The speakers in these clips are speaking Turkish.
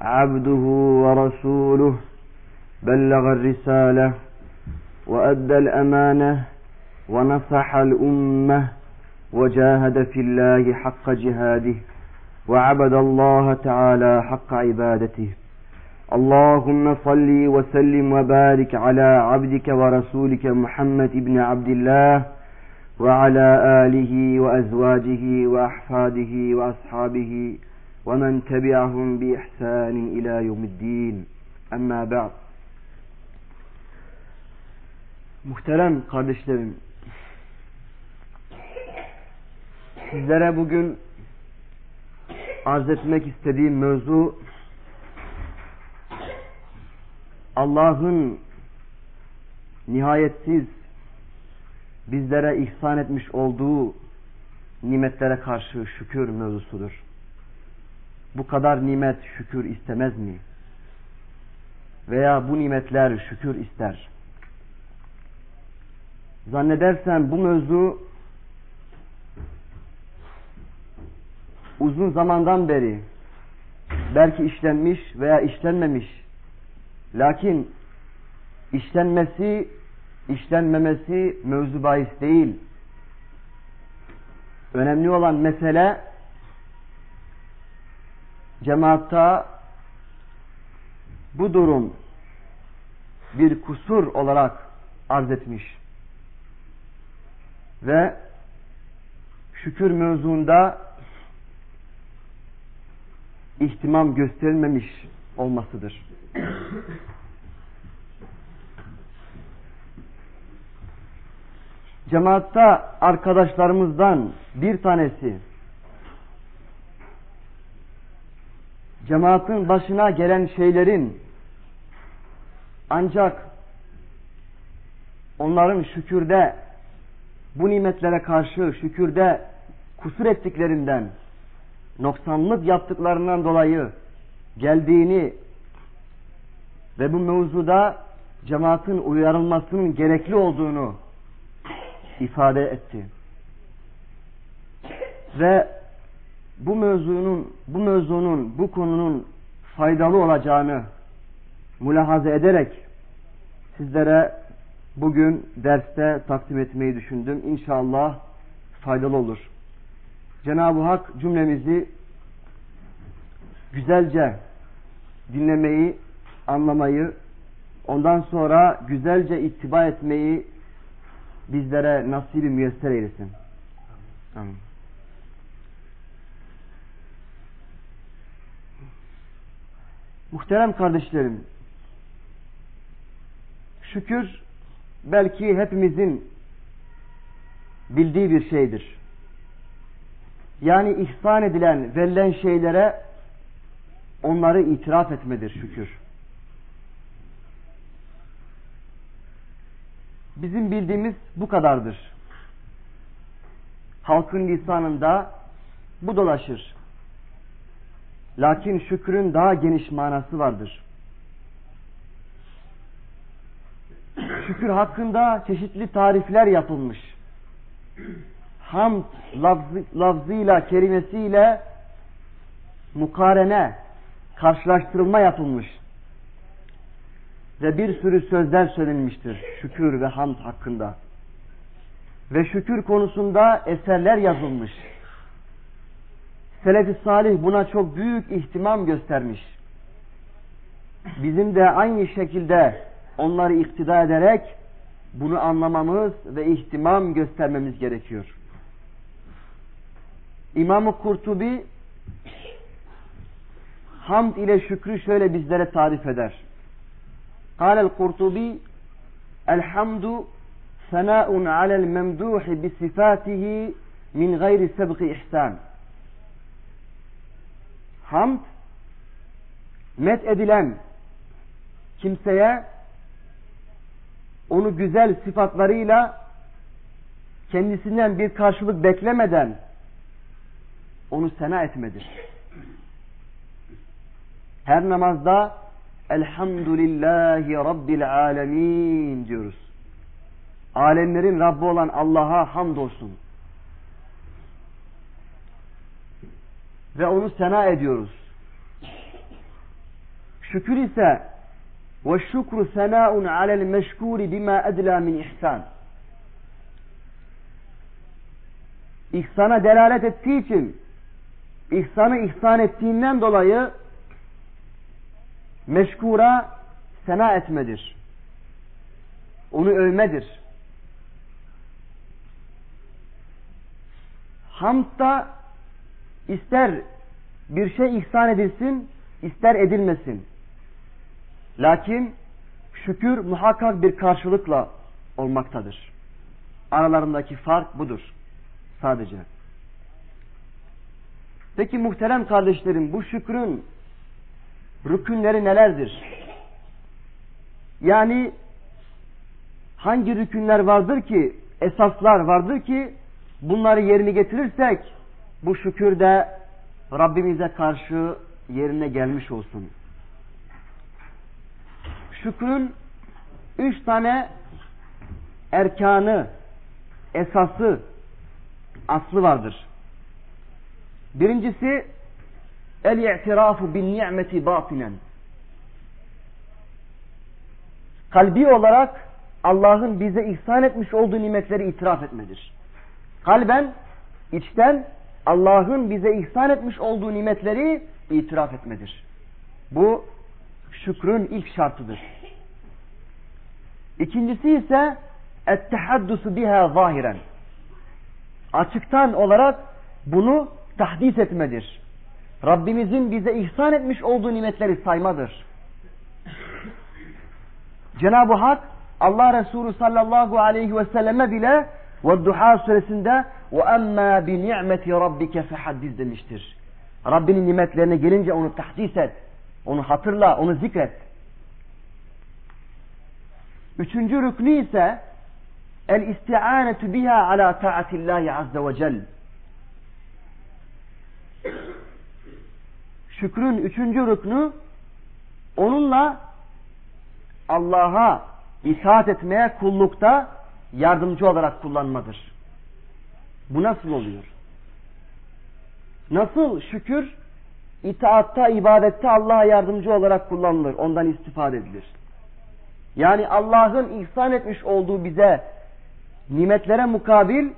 عبده ورسوله بلغ الرسالة وأدى الأمانة ونصح الأمة وجاهد في الله حق جهاده وعبد الله تعالى حق عبادته. اللهم صل وسلم وبارك على عبدك ورسولك محمد بن عبد الله وعلى آله وأزواجه وأحفاده وأصحابه ومن تبعهم بإحسان إلى يوم الدين Amma ba'd. Muhterem kardeşlerim, sizlere bugün arz etmek istediğim mevzu Allah'ın nihayetsiz bizlere ihsan etmiş olduğu nimetlere karşı şükür mevzusudur. Bu kadar nimet şükür istemez mi? Veya bu nimetler şükür ister. Zannedersem bu mevzu uzun zamandan beri belki işlenmiş veya işlenmemiş lakin işlenmesi işlenmemesi mevzu bahis değil. Önemli olan mesele cemaatta bu durum bir kusur olarak arz etmiş. Ve şükür mevzuunda ihtimam gösterilmemiş olmasıdır. Cemaatta arkadaşlarımızdan bir tanesi cemaatin başına gelen şeylerin ancak onların şükürde bu nimetlere karşı şükürde kusur ettiklerinden noksanlık yaptıklarından dolayı geldiğini ve bu mevzuda cemaatin uyarılmasının gerekli olduğunu ifade etti. Ve bu mevzunun, bu mevzunun, bu konunun faydalı olacağını mülahaza ederek sizlere bugün derste takdim etmeyi düşündüm. İnşallah faydalı olur. Cenab-ı Hak cümlemizi güzelce dinlemeyi, anlamayı, ondan sonra güzelce ittiba etmeyi bizlere nasibi müyesser eylesin. Amin. Muhterem kardeşlerim, şükür belki hepimizin bildiği bir şeydir. Yani ihsan edilen, verilen şeylere onları itiraf etmedir şükür. Bizim bildiğimiz bu kadardır. Halkın lisanında bu dolaşır. Lakin şükrün daha geniş manası vardır. Şükür hakkında çeşitli tarifler yapılmış. Hamd lafzı, lafzıyla, kelimesiyle mukarene, karşılaştırılma yapılmış. Ve bir sürü sözler söylenmiştir şükür ve hamd hakkında. Ve şükür konusunda eserler yazılmış. Selefi Salih buna çok büyük ihtimam göstermiş. Bizim de aynı şekilde onları iktida ederek bunu anlamamız ve ihtimam göstermemiz gerekiyor. İmam-ı Kurtubi hamd ile şükrü şöyle bizlere tarif eder. Kâlel Kurtubi Elhamdu senâun alel memdûhi bi sifâtihi min gayri sebki ihsan. Hamd met edilen kimseye onu güzel sıfatlarıyla kendisinden bir karşılık beklemeden onu sena etmedir. Her namazda Elhamdülillahi Rabbil Alemin diyoruz. Alemlerin Rabbi olan Allah'a hamdolsun. Ve onu sena ediyoruz. Şükür ise ve şükru sena'un alel meşkuri bima edla min ihsan. İhsana delalet ettiği için ihsanı ihsan ettiğinden dolayı meşkura sena etmedir. Onu övmedir. Hamdda ister bir şey ihsan edilsin, ister edilmesin. Lakin şükür muhakkak bir karşılıkla olmaktadır. Aralarındaki fark budur. Sadece. Peki muhterem kardeşlerim bu şükrün rükünleri nelerdir? Yani hangi rükünler vardır ki, esaslar vardır ki bunları yerini getirirsek bu şükür de Rabbimize karşı yerine gelmiş olsun. Şükrün üç tane erkanı, esası, aslı vardır. Birincisi el-i'tirafu bin ni'meti batinen. Kalbi olarak Allah'ın bize ihsan etmiş olduğu nimetleri itiraf etmedir. Kalben, içten Allah'ın bize ihsan etmiş olduğu nimetleri itiraf etmedir. Bu şükrün ilk şartıdır. İkincisi ise ettehaddusu biha zahiren. Açıktan olarak bunu tahdis etmedir. Rabbimizin bize ihsan etmiş olduğu nimetleri saymadır. Cenab-ı Hak Allah Resulü sallallahu aleyhi ve selleme bile ve Duha suresinde ve emmâ bi ni'meti rabbike fehaddis demiştir. Rabbinin nimetlerine gelince onu tahdis et. Onu hatırla, onu zikret. Üçüncü rüknü ise el isti'anetu biha ala taatillahi azze ve celle. şükrün üçüncü rüknü onunla Allah'a itaat etmeye kullukta yardımcı olarak kullanmadır. Bu nasıl oluyor? Nasıl şükür itaatta, ibadette Allah'a yardımcı olarak kullanılır, ondan istifade edilir. Yani Allah'ın ihsan etmiş olduğu bize nimetlere mukabil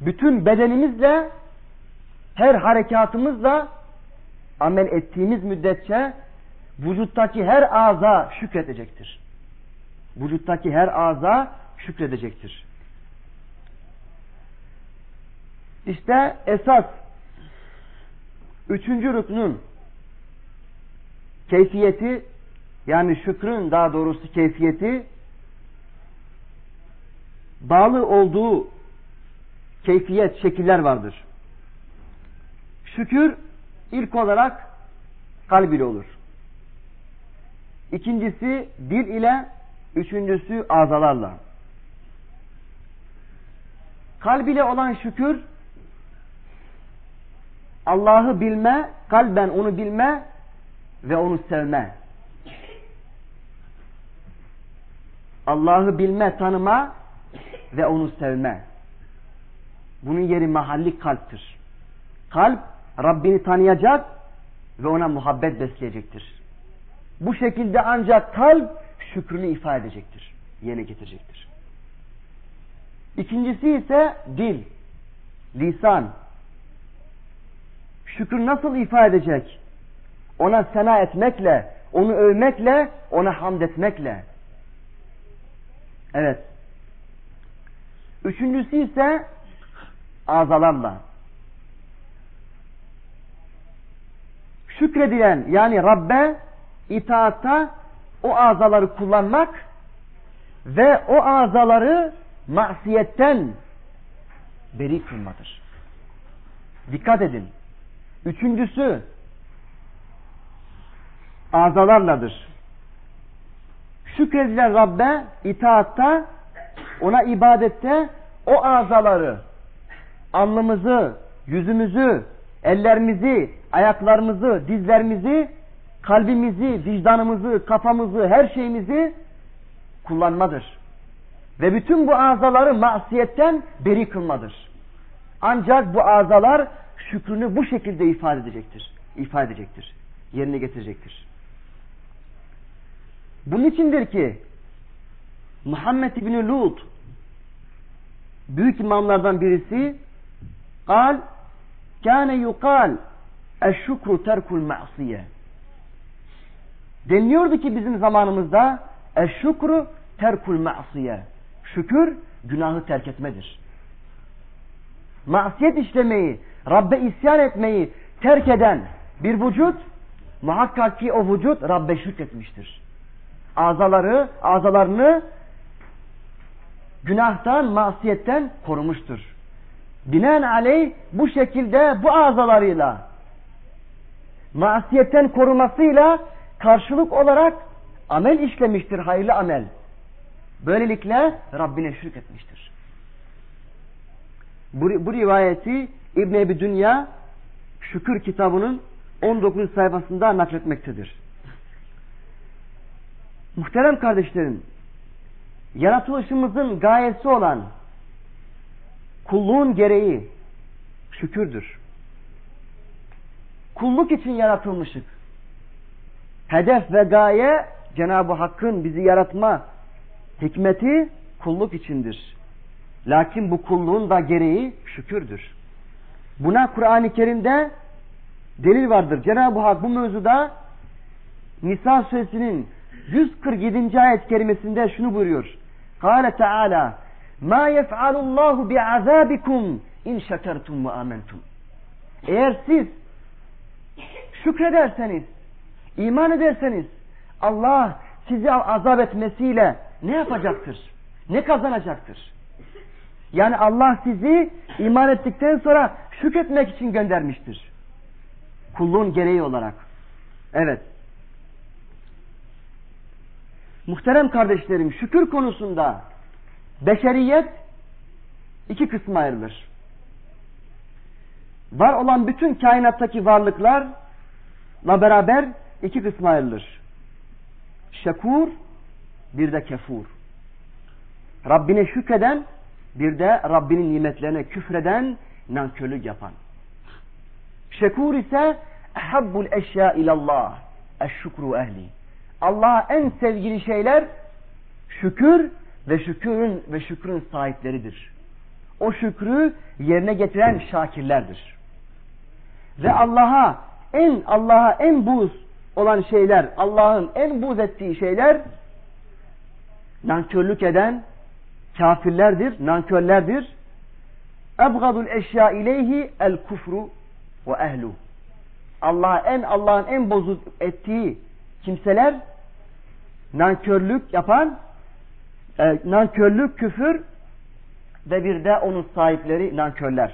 bütün bedenimizle her harekatımızla amel ettiğimiz müddetçe vücuttaki her ağza şükredecektir. Vücuttaki her ağza şükredecektir. İşte esas üçüncü rüknün keyfiyeti yani şükrün daha doğrusu keyfiyeti bağlı olduğu keyfiyet, şekiller vardır. Şükür ilk olarak kalb ile olur. İkincisi dil ile, üçüncüsü azalarla. Kalb ile olan şükür Allah'ı bilme, kalben onu bilme ve onu sevme. Allah'ı bilme, tanıma ve onu sevme. Bunun yeri mahalli kalptir. Kalp Rabbini tanıyacak ve ona muhabbet besleyecektir. Bu şekilde ancak kalp şükrünü ifade edecektir. Yerine getirecektir. İkincisi ise dil, lisan. Şükür nasıl ifade edecek? Ona sena etmekle, onu övmekle, ona hamd etmekle. Evet. Üçüncüsü ise azalarla. şükredilen yani Rabbe itaatta o azaları kullanmak ve o azaları masiyetten beri kılmadır. Dikkat edin. Üçüncüsü azalarladır. şükredilen Rabbe itaatta, ona ibadette o azaları, alnımızı, yüzümüzü, ellerimizi, ayaklarımızı, dizlerimizi, kalbimizi, vicdanımızı, kafamızı, her şeyimizi kullanmadır. Ve bütün bu azaları masiyetten beri kılmadır. Ancak bu azalar şükrünü bu şekilde ifade edecektir. İfade edecektir. Yerine getirecektir. Bunun içindir ki Muhammed İbni Lut büyük imamlardan birisi kal kâne yukal eşşükru terkul ma'siye deniliyordu ki bizim zamanımızda eşşukru terkul ma'siye şükür günahı terk etmedir. Masiyet işlemeyi, Rabbe isyan etmeyi terk eden bir vücut muhakkak ki o vücut Rabbe şükretmiştir. Azaları, azalarını günahtan, masiyetten korumuştur. Binaenaleyh bu şekilde bu azalarıyla masiyetten korumasıyla karşılık olarak amel işlemiştir, hayırlı amel. Böylelikle Rabbine şirk etmiştir. Bu, bu rivayeti İbn Ebi Dünya Şükür kitabının 19 sayfasında nakletmektedir. Muhterem kardeşlerim, yaratılışımızın gayesi olan kulluğun gereği şükürdür. Kulluk için yaratılmışık. Hedef ve gaye Cenab-ı Hakk'ın bizi yaratma hikmeti kulluk içindir. Lakin bu kulluğun da gereği şükürdür. Buna Kur'an-ı Kerim'de delil vardır. Cenab-ı Hak bu mevzuda Nisa suresinin 147. ayet kerimesinde şunu buyuruyor. Kale Teala Ma yef'alullahu bi'azabikum in şekertum ve amentum. Eğer siz şükrederseniz, iman ederseniz Allah sizi azap etmesiyle ne yapacaktır? Ne kazanacaktır? Yani Allah sizi iman ettikten sonra şükretmek için göndermiştir. Kulluğun gereği olarak. Evet. Muhterem kardeşlerim şükür konusunda beşeriyet iki kısma ayrılır. Var olan bütün kainattaki varlıklarla beraber iki kısma ayrılır. Şekur bir de kefur. Rabbine şükreden bir de Rabbinin nimetlerine küfreden nankörlük yapan. Şekur ise ehabbul eşya ilallah eşşükru ehli. Allah'a en sevgili şeyler şükür ve şükrün ve şükrün sahipleridir. O şükrü yerine getiren şakirlerdir. Ve Allah'a en Allah'a en buz olan şeyler, Allah'ın en buz ettiği şeyler nankörlük eden kafirlerdir, nankörlerdir. Ebgadul eşya ileyhi el kufru ve ehlu. Allah'a en Allah'ın en bozuk ettiği kimseler nankörlük yapan e, nankörlük, küfür ve bir de onun sahipleri nankörler.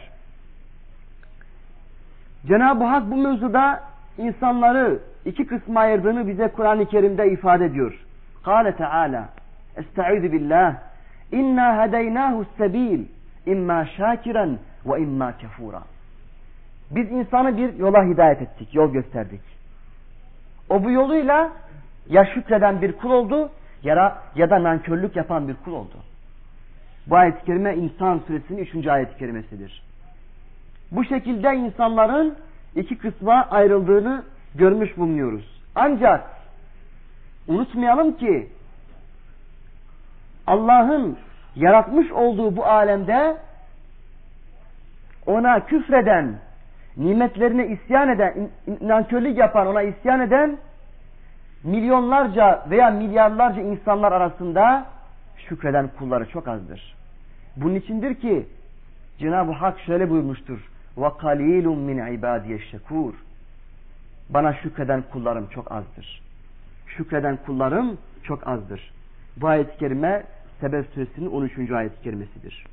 Cenab-ı Hak bu mevzuda insanları iki kısma ayırdığını bize Kur'an-ı Kerim'de ifade ediyor. Kale Teala Estaizu billah İnna hedeynahu sebil imma şakiren ve imma kefura. Biz insanı bir yola hidayet ettik, yol gösterdik. O bu yoluyla ya şükreden bir kul oldu ya, ya da nankörlük yapan bir kul oldu. Bu ayet-i kerime İnsan suresinin üçüncü ayet-i kerimesidir. Bu şekilde insanların iki kısma ayrıldığını görmüş bulunuyoruz. Ancak unutmayalım ki Allah'ın yaratmış olduğu bu alemde ona küfreden, nimetlerine isyan eden, nankörlük yapan, ona isyan eden milyonlarca veya milyarlarca insanlar arasında şükreden kulları çok azdır. Bunun içindir ki Cenab-ı Hak şöyle buyurmuştur. Ve kalilun min ibadiye şekur. Bana şükreden kullarım çok azdır. Şükreden kullarım çok azdır. Bu ayet-i kerime Sebe suresinin 13. ayet-i kerimesidir.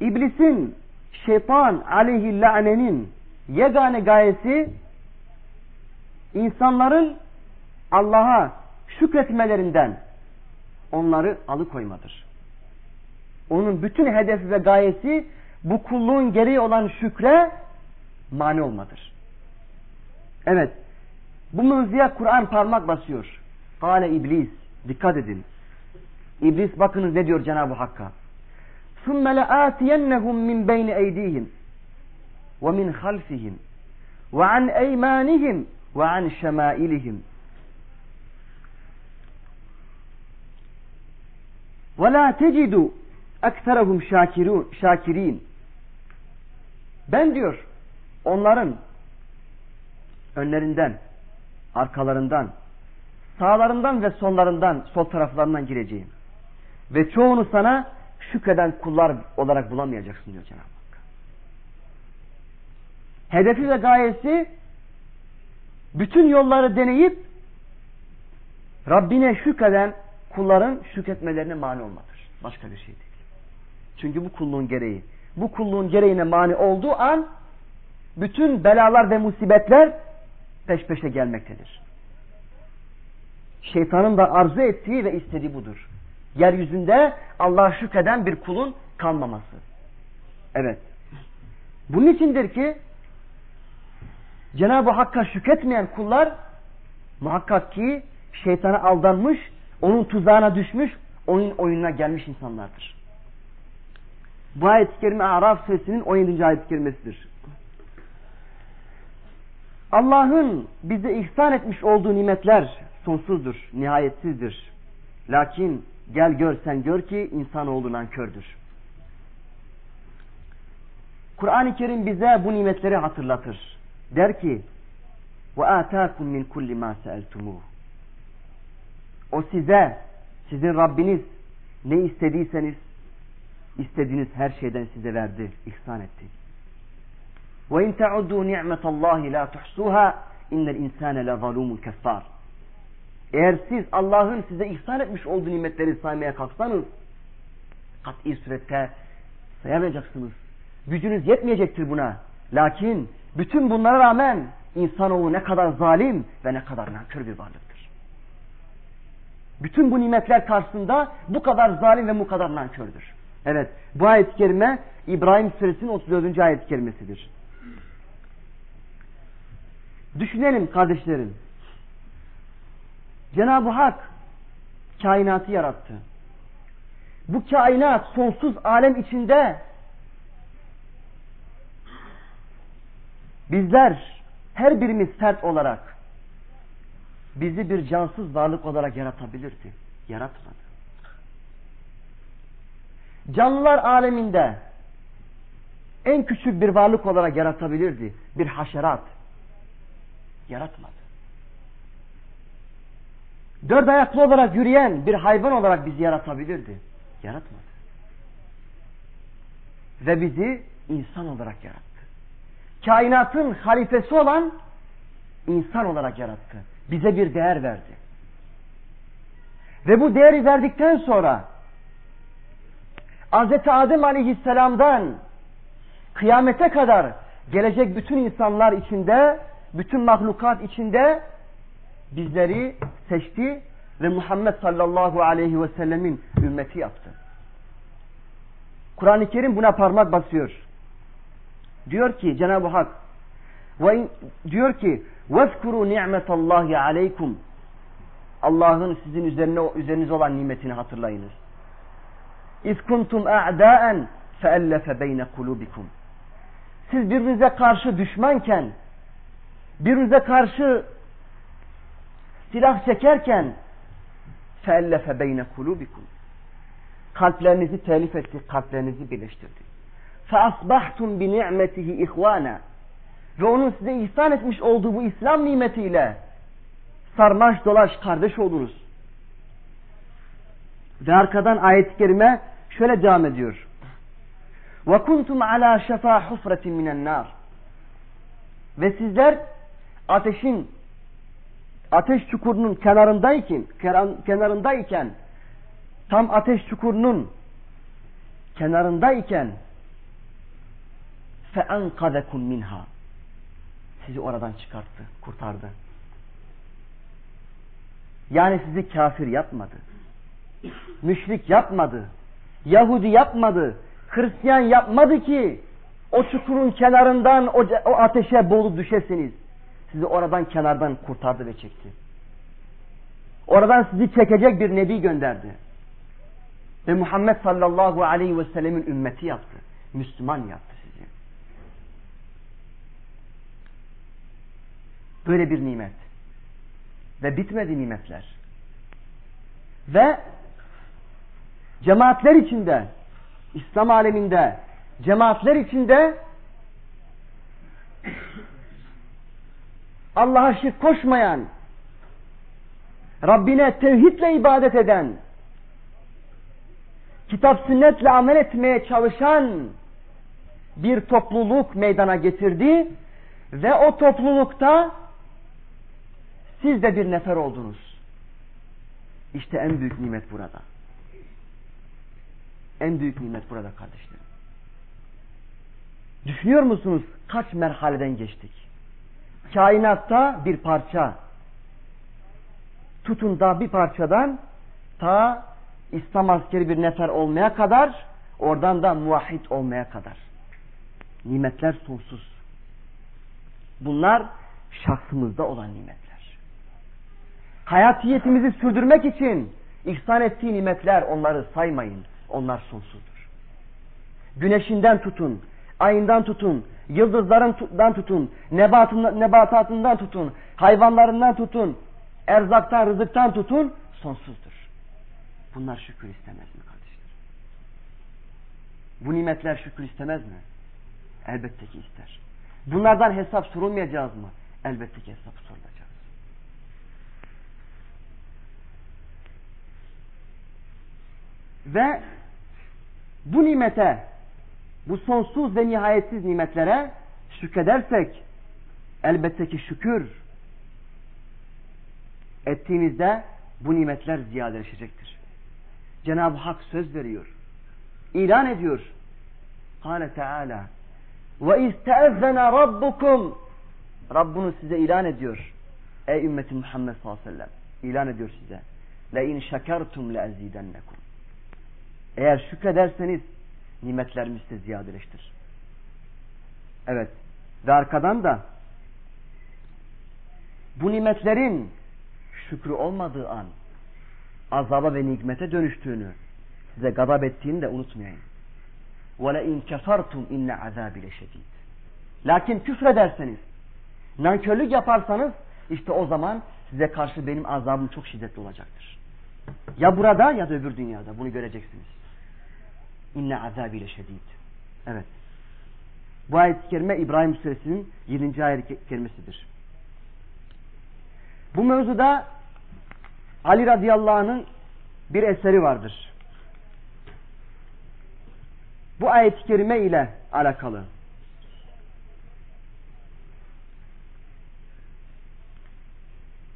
İblisin, şeytan aleyhi lanenin yegane gayesi insanların Allah'a şükretmelerinden onları alıkoymadır. Onun bütün hedefi ve gayesi bu kulluğun gereği olan şükre mani olmadır. Evet. Bu mevzuya Kur'an parmak basıyor. Kale iblis. Dikkat edin. İblis bakınız ne diyor Cenab-ı Hakk'a. ثُمَّ لَآتِيَنَّهُمْ مِنْ بَيْنِ اَيْدِيهِمْ وَمِنْ خَلْفِهِمْ وَعَنْ اَيْمَانِهِمْ وَعَنْ شَمَائِلِهِمْ وَلَا تَجِدُ ekserehum şakirin. Ben diyor onların önlerinden, arkalarından, sağlarından ve sonlarından, sol taraflarından gireceğim. Ve çoğunu sana şükreden kullar olarak bulamayacaksın diyor Cenab-ı Hak. Hedefi ve gayesi bütün yolları deneyip Rabbine şükreden kulların şükretmelerine mani olmadır. Başka bir şey değil. Çünkü bu kulluğun gereği. Bu kulluğun gereğine mani olduğu an bütün belalar ve musibetler peş peşe gelmektedir. Şeytanın da arzu ettiği ve istediği budur. Yeryüzünde Allah'a şükreden bir kulun kalmaması. Evet. Bunun içindir ki Cenab-ı Hakk'a şükretmeyen kullar muhakkak ki şeytana aldanmış, onun tuzağına düşmüş, onun oyununa gelmiş insanlardır. Bu ayet-i kerime Araf suresinin 17. ayet-i kerimesidir. Allah'ın bize ihsan etmiş olduğu nimetler sonsuzdur, nihayetsizdir. Lakin gel gör sen gör ki insanoğlu nankördür. Kur'an-ı Kerim bize bu nimetleri hatırlatır. Der ki: "Ve ataakum min kulli ma sa'altumuh." O size, sizin Rabbiniz ne istediyseniz istediğiniz her şeyden size verdi, ihsan etti. Ve in ta'uddu ni'metallahi la tuhsuha innel insane la zalumun keffar. Eğer siz Allah'ın size ihsan etmiş olduğu nimetleri saymaya kalksanız kat'i surette sayamayacaksınız. Gücünüz yetmeyecektir buna. Lakin bütün bunlara rağmen insanoğlu ne kadar zalim ve ne kadar nankör bir varlıktır. Bütün bu nimetler karşısında bu kadar zalim ve bu kadar nankördür. Evet bu ayet-i kerime İbrahim suresinin 34. ayet-i kerimesidir. Düşünelim kardeşlerim. Cenab-ı Hak kainatı yarattı. Bu kainat sonsuz alem içinde bizler her birimiz sert olarak bizi bir cansız varlık olarak yaratabilirdi. Yaratmadı. Canlılar aleminde en küçük bir varlık olarak yaratabilirdi. Bir haşerat. Yaratmadı. Dört ayaklı olarak yürüyen bir hayvan olarak bizi yaratabilirdi. Yaratmadı. Ve bizi insan olarak yarattı. Kainatın halifesi olan insan olarak yarattı. Bize bir değer verdi. Ve bu değeri verdikten sonra Hz. Adem aleyhisselamdan kıyamete kadar gelecek bütün insanlar içinde, bütün mahlukat içinde bizleri seçti ve Muhammed sallallahu aleyhi ve sellemin ümmeti yaptı. Kur'an-ı Kerim buna parmak basıyor. Diyor ki Cenab-ı Hak ve diyor ki "Vezkuru ni'metallahi aleykum." Allah'ın sizin üzerine üzeriniz olan nimetini hatırlayınız. اِذْ كُنْتُمْ اَعْدَاءً فَاَلَّفَ بَيْنَ قُلُوبِكُمْ Siz birbirinize karşı düşmanken, birbirinize karşı silah çekerken فَاَلَّفَ بَيْنَ قُلُوبِكُمْ Kalplerinizi telif etti, kalplerinizi birleştirdi. فَأَصْبَحْتُمْ بِنِعْمَتِهِ اِخْوَانًا Ve onun size ihsan etmiş olduğu bu İslam nimetiyle sarmaş dolaş kardeş oluruz. Ve arkadan ayet-i kerime şöyle devam ediyor. وَكُنْتُمْ عَلَى شَفَا حُفْرَةٍ مِنَ النَّارِ Ve sizler ateşin ateş çukurunun kenarındayken kenarındayken tam ateş çukurunun kenarındayken فَاَنْقَذَكُمْ minha sizi oradan çıkarttı, kurtardı. Yani sizi kafir yapmadı. Müşrik yapmadı. Yahudi yapmadı. Hristiyan yapmadı ki o çukurun kenarından o, o ateşe boğulup düşesiniz. Sizi oradan kenardan kurtardı ve çekti. Oradan sizi çekecek bir nebi gönderdi. Ve Muhammed sallallahu aleyhi ve sellemin ümmeti yaptı. Müslüman yaptı sizi. Böyle bir nimet. Ve bitmedi nimetler. Ve cemaatler içinde, İslam aleminde, cemaatler içinde Allah'a şirk koşmayan, Rabbine tevhidle ibadet eden, kitap sünnetle amel etmeye çalışan bir topluluk meydana getirdi ve o toplulukta siz de bir nefer oldunuz. İşte en büyük nimet burada. En büyük nimet burada kardeşlerim. Düşünüyor musunuz kaç merhaleden geçtik? Kainatta bir parça. Tutun da bir parçadan ta İslam askeri bir nefer olmaya kadar oradan da muvahhid olmaya kadar. Nimetler sonsuz. Bunlar şahsımızda olan nimetler. Hayatiyetimizi sürdürmek için ihsan ettiği nimetler onları saymayın. Onlar sonsuzdur. Güneşinden tutun, ayından tutun, yıldızlarından tutun, nebatatından tutun, hayvanlarından tutun, erzaktan, rızıktan tutun, sonsuzdur. Bunlar şükür istemez mi kardeşler? Bu nimetler şükür istemez mi? Elbette ki ister. Bunlardan hesap sorulmayacağız mı? Elbette ki hesap sorulacağız. Ve bu nimete, bu sonsuz ve nihayetsiz nimetlere şükredersek elbette ki şükür ettiğimizde bu nimetler ziyadeleşecektir. Cenab-ı Hak söz veriyor. İlan ediyor. Kale Teala ve isteezzene rabbukum Rabbunuz size ilan ediyor. Ey ümmeti Muhammed sallallahu aleyhi ve sellem ilan ediyor size. Le in şekertum le ezidennekum. Eğer şükrederseniz nimetlerimiz size ziyadeleştir. Evet. Ve arkadan da bu nimetlerin şükrü olmadığı an azaba ve nikmete dönüştüğünü size gadab ettiğini de unutmayın. وَلَاِنْ كَفَرْتُمْ اِنَّ عَذَابِ لَشَد۪يدٍ Lakin küfrederseniz, nankörlük yaparsanız işte o zaman size karşı benim azabım çok şiddetli olacaktır. Ya burada ya da öbür dünyada bunu göreceksiniz. İnne azabi şedid. Evet. Bu ayet-i kerime İbrahim Suresinin 7. ayet kerimesidir. Bu mevzuda Ali radıyallahu anh'ın bir eseri vardır. Bu ayet-i kerime ile alakalı.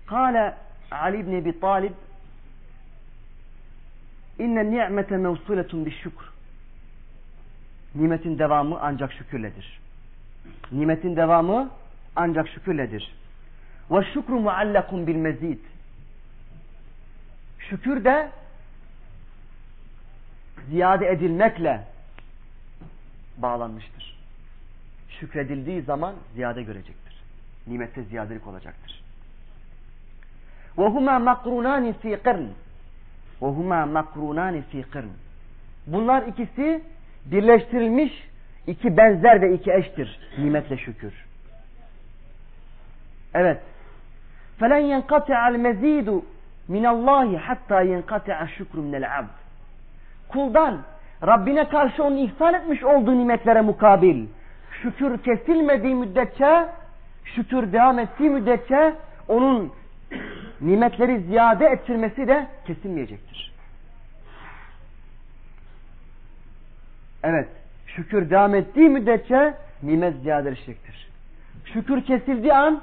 Kale Ali ibn Ebi Talib İnne ni'mete mevsuletun bir şükür. Nimetin devamı ancak şükürledir. Nimetin devamı ancak şükürledir. Ve şükru muallakun bil mezid. Şükür de ziyade edilmekle bağlanmıştır. Şükredildiği zaman ziyade görecektir. Nimette ziyadelik olacaktır. وَهُمَا مَقْرُونَانِ ف۪ي قِرْنٍ وَهُمَا مَقْرُونَانِ ف۪ي قِرْنٍ Bunlar ikisi birleştirilmiş iki benzer ve iki eştir. Nimetle şükür. Evet. فَلَنْ يَنْقَطِعَ الْمَز۪يدُ minallahi hatta yenkati'a şükrü minel abd. Kuldan Rabbine karşı onun ihsan etmiş olduğu nimetlere mukabil şükür kesilmediği müddetçe şükür devam ettiği müddetçe onun nimetleri ziyade ettirmesi de kesilmeyecektir. Evet, şükür devam ettiği müddetçe nimet ziyadeleşecektir. Şükür kesildiği an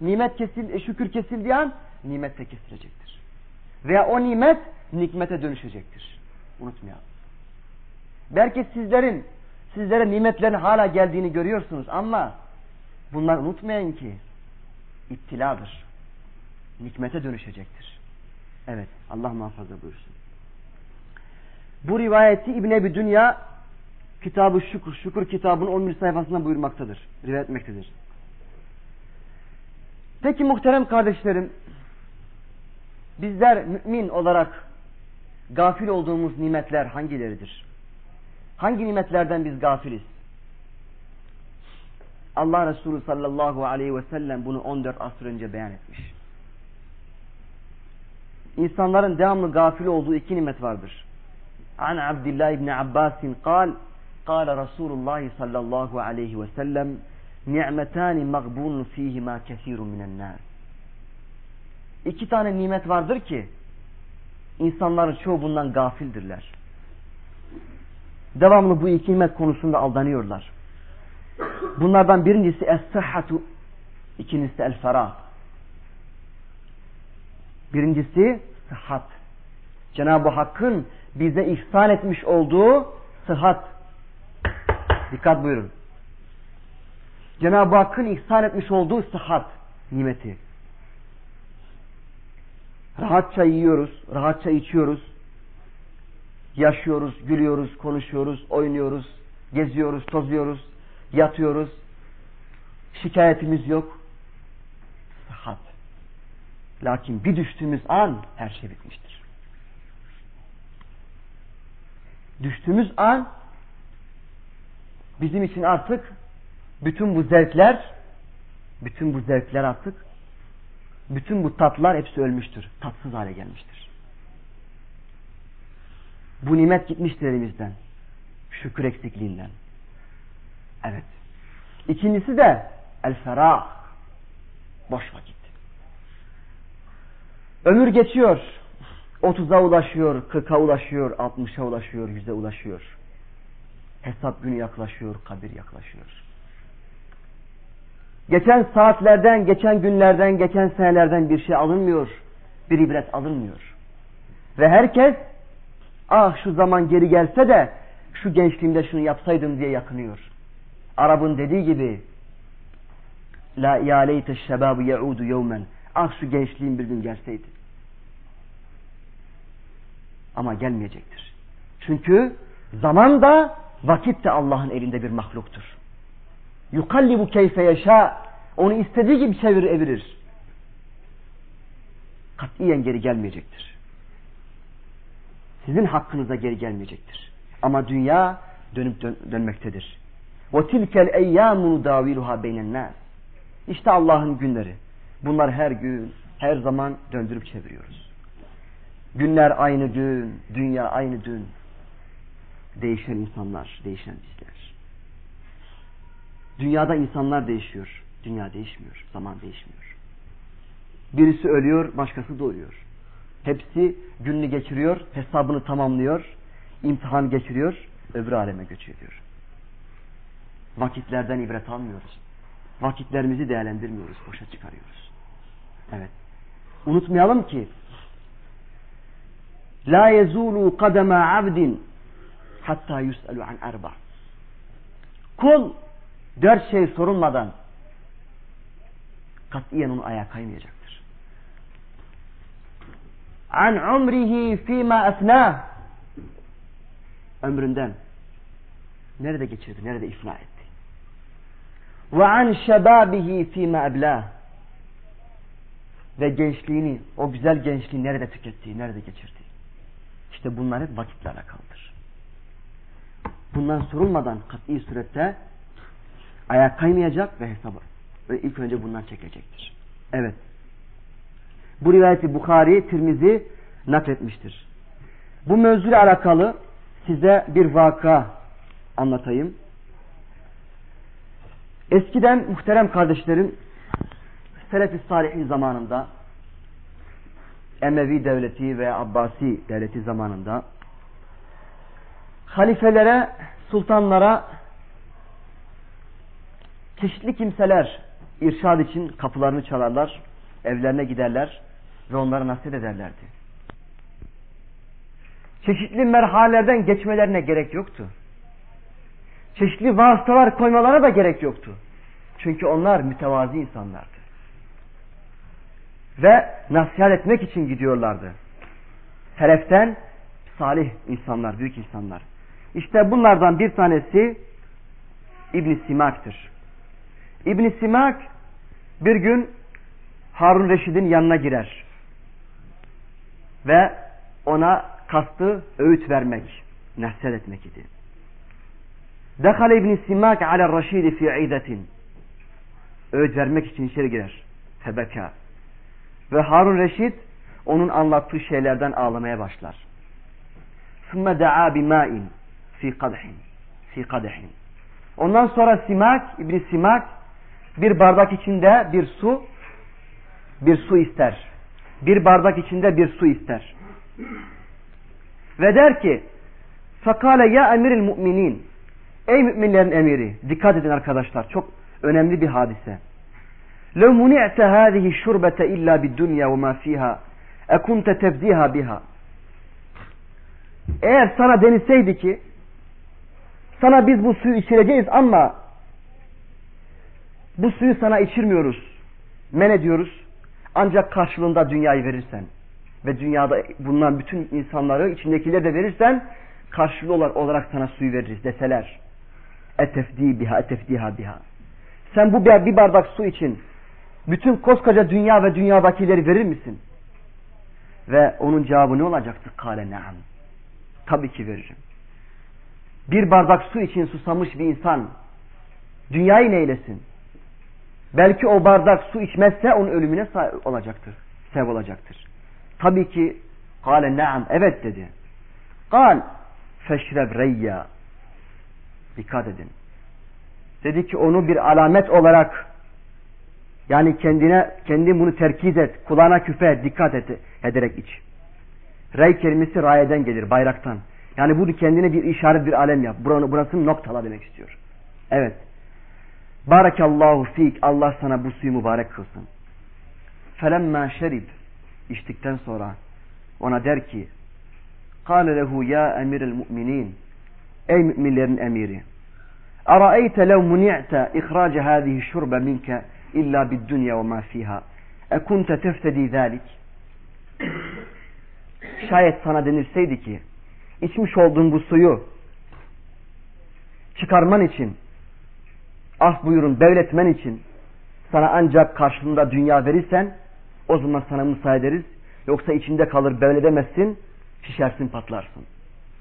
nimet kesil, şükür kesildiği an nimet de kesilecektir. Veya o nimet nikmete dönüşecektir. Unutmayalım. Belki sizlerin sizlere nimetlerin hala geldiğini görüyorsunuz ama bunlar unutmayın ki iptiladır. nikmete dönüşecektir. Evet Allah muhafaza buyursun. Bu rivayeti İbn Ebi Dünya Kitabı Şükür, Şükür kitabının 11 sayfasında buyurmaktadır. Rivayet etmektedir. Peki muhterem kardeşlerim, bizler mümin olarak gafil olduğumuz nimetler hangileridir? Hangi nimetlerden biz gafiliz? Allah Resulü sallallahu aleyhi ve sellem bunu 14 asır önce beyan etmiş. İnsanların devamlı gafil olduğu iki nimet vardır. An Abdullah ibn Abbasin kal, قال رسول الله صلى الله عليه وسلم ni'metani magbunun fihima kesirun minen nas. İki tane nimet vardır ki insanların çoğu bundan gafildirler. Devamlı bu iki nimet konusunda aldanıyorlar. Bunlardan birincisi es-sıhhatu, ikincisi el-ferah. Birincisi sıhhat. Cenab-ı Hakk'ın bize ihsan etmiş olduğu sıhhat. Dikkat buyurun. Cenab-ı Hakk'ın ihsan etmiş olduğu sıhhat nimeti. Rahatça yiyoruz, rahatça içiyoruz. Yaşıyoruz, gülüyoruz, konuşuyoruz, oynuyoruz, geziyoruz, tozuyoruz, yatıyoruz. Şikayetimiz yok. Sıhhat. Lakin bir düştüğümüz an her şey bitmiştir. Düştüğümüz an bizim için artık bütün bu zevkler bütün bu zevkler artık bütün bu tatlar hepsi ölmüştür. Tatsız hale gelmiştir. Bu nimet gitmiştir elimizden. Şükür eksikliğinden. Evet. İkincisi de el ferah. Boş vakit. Ömür geçiyor. 30'a ulaşıyor, 40'a ulaşıyor, 60'a ulaşıyor, 100'e ulaşıyor. Hesap günü yaklaşıyor, kabir yaklaşıyor. Geçen saatlerden, geçen günlerden, geçen senelerden bir şey alınmıyor. Bir ibret alınmıyor. Ve herkes ah şu zaman geri gelse de şu gençliğimde şunu yapsaydım diye yakınıyor. Arap'ın dediği gibi La ya leyte şebabu yaudu yevmen Ah şu gençliğim bir gün gelseydi. Ama gelmeyecektir. Çünkü zaman da vakit de Allah'ın elinde bir mahluktur. Yukallibu keyfe yaşa. Onu istediği gibi çevir evirir. Katiyen geri gelmeyecektir. Sizin hakkınıza geri gelmeyecektir. Ama dünya dönüp dön dönmektedir. وَتِلْكَ الْاَيَّامُ نُدَاوِلُهَا بَيْنَ النَّاسِ İşte Allah'ın günleri. Bunlar her gün, her zaman döndürüp çeviriyoruz. Günler aynı gün, dünya aynı dün. Değişen insanlar, değişen bizler. Dünyada insanlar değişiyor. Dünya değişmiyor. Zaman değişmiyor. Birisi ölüyor, başkası doğuyor. Hepsi gününü geçiriyor, hesabını tamamlıyor, imtihan geçiriyor, öbür aleme göç ediyor. Vakitlerden ibret almıyoruz. Vakitlerimizi değerlendirmiyoruz, boşa çıkarıyoruz. Evet. Unutmayalım ki La yezulu kadema abdin hatta yus'alu an erba. Kul dört şey sorulmadan katiyen onu ayağa kaymayacaktır. An umrihi fîmâ esnâh ömründen nerede geçirdi, nerede ifna etti. Ve an şebâbihi fîmâ eblâh ve gençliğini, o güzel gençliği nerede tükettiği, nerede geçirdi. İşte bunlar hep vakitle alakalıdır. Bundan sorulmadan kat'i surette ayağa kaymayacak ve hesabı ve ilk önce bundan çekecektir. Evet. Bu rivayeti Bukhari, Tirmizi nakletmiştir. Bu mevzuyla alakalı size bir vaka anlatayım. Eskiden muhterem kardeşlerim Selefi Salihin zamanında Emevi devleti ve Abbasi devleti zamanında halifelere, sultanlara çeşitli kimseler irşad için kapılarını çalarlar, evlerine giderler ve onlara nasihat ederlerdi. Çeşitli merhalerden geçmelerine gerek yoktu. Çeşitli vasıtalar koymalarına da gerek yoktu. Çünkü onlar mütevazi insanlardı. Ve nasihat etmek için gidiyorlardı. Seleften salih insanlar, büyük insanlar. İşte bunlardan bir tanesi İbn Simak'tır. İbn Simak bir gün Harun Reşid'in yanına girer. Ve ona kastı öğüt vermek, nasihat etmek idi. Dekal İbn Simak ala Raşidi fi idatin. Öğüt vermek için içeri girer. Febeka. Ve Harun Reşid onun anlattığı şeylerden ağlamaya başlar. Sümme da'a bima'in fi kadhin. Fi kadhin. Ondan sonra Simak, İbn Simak bir bardak içinde bir su bir su ister. Bir bardak içinde bir su ister. Ve der ki Fakale ya emiril müminin Ey müminlerin emiri. Dikkat edin arkadaşlar. Çok önemli bir hadise. لو منعت هذه الشربة إلا بالدنيا وما فيها أكنت تفديها biha. Eğer sana denilseydi ki sana biz bu suyu içireceğiz ama bu suyu sana içirmiyoruz. Men ediyoruz. Ancak karşılığında dünyayı verirsen ve dünyada bulunan bütün insanları içindekileri de verirsen karşılığı olarak sana suyu veririz deseler. Etefdi biha, etefdiha biha. Sen bu bir bardak su için bütün koskoca dünya ve dünyadakileri verir misin? Ve onun cevabı ne olacaktı? Kale ne'am. Tabii ki veririm. Bir bardak su için susamış bir insan dünyayı neylesin? Belki o bardak su içmezse onun ölümüne olacaktır. Sebep olacaktır. Tabii ki kale ne'am. Evet dedi. Kal feşreb reyya. Dikkat edin. Dedi ki onu bir alamet olarak yani kendine kendin bunu terkiz et. Kulağına küfe dikkat et, ederek iç. Rey kelimesi rayeden gelir, bayraktan. Yani bunu kendine bir işaret, bir alem yap. Buranı, burasını noktala demek istiyor. Evet. Barakallahu fik. Allah sana bu suyu mübarek kılsın. Felemma şerib. içtikten sonra ona der ki Kale lehu ya emirel mu'minin. Ey müminlerin emiri. Araeyte lev muni'te ihrace hâzihi şurbe minke illa bid dünya ve ma fiha. Ekunte teftedi zalik. Şayet sana denilseydi ki içmiş olduğun bu suyu çıkarman için af buyurun devletmen için sana ancak karşılığında dünya verirsen o zaman sana müsaade ederiz. Yoksa içinde kalır devledemezsin şişersin patlarsın.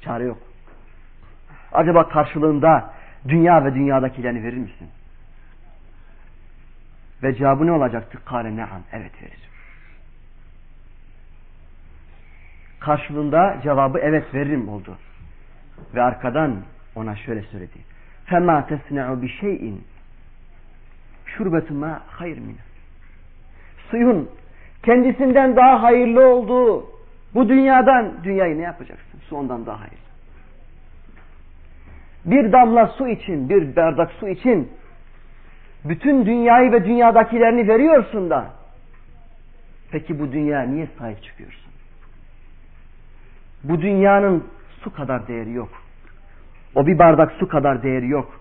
Çare yok. Acaba karşılığında dünya ve dünyadakilerini verir misin? Ve cevabı ne olacaktı? Kale ne'am. Evet veririm. Karşılığında cevabı evet veririm oldu. Ve arkadan ona şöyle söyledi. فَمَا تَسْنَعُ بِشَيْءٍ شُرْبَةُ مَا hayır min. Suyun kendisinden daha hayırlı olduğu bu dünyadan dünyayı ne yapacaksın? Su ondan daha hayırlı. Bir damla su için, bir bardak su için bütün dünyayı ve dünyadakilerini veriyorsun da peki bu dünya niye sahip çıkıyorsun? Bu dünyanın su kadar değeri yok. O bir bardak su kadar değeri yok.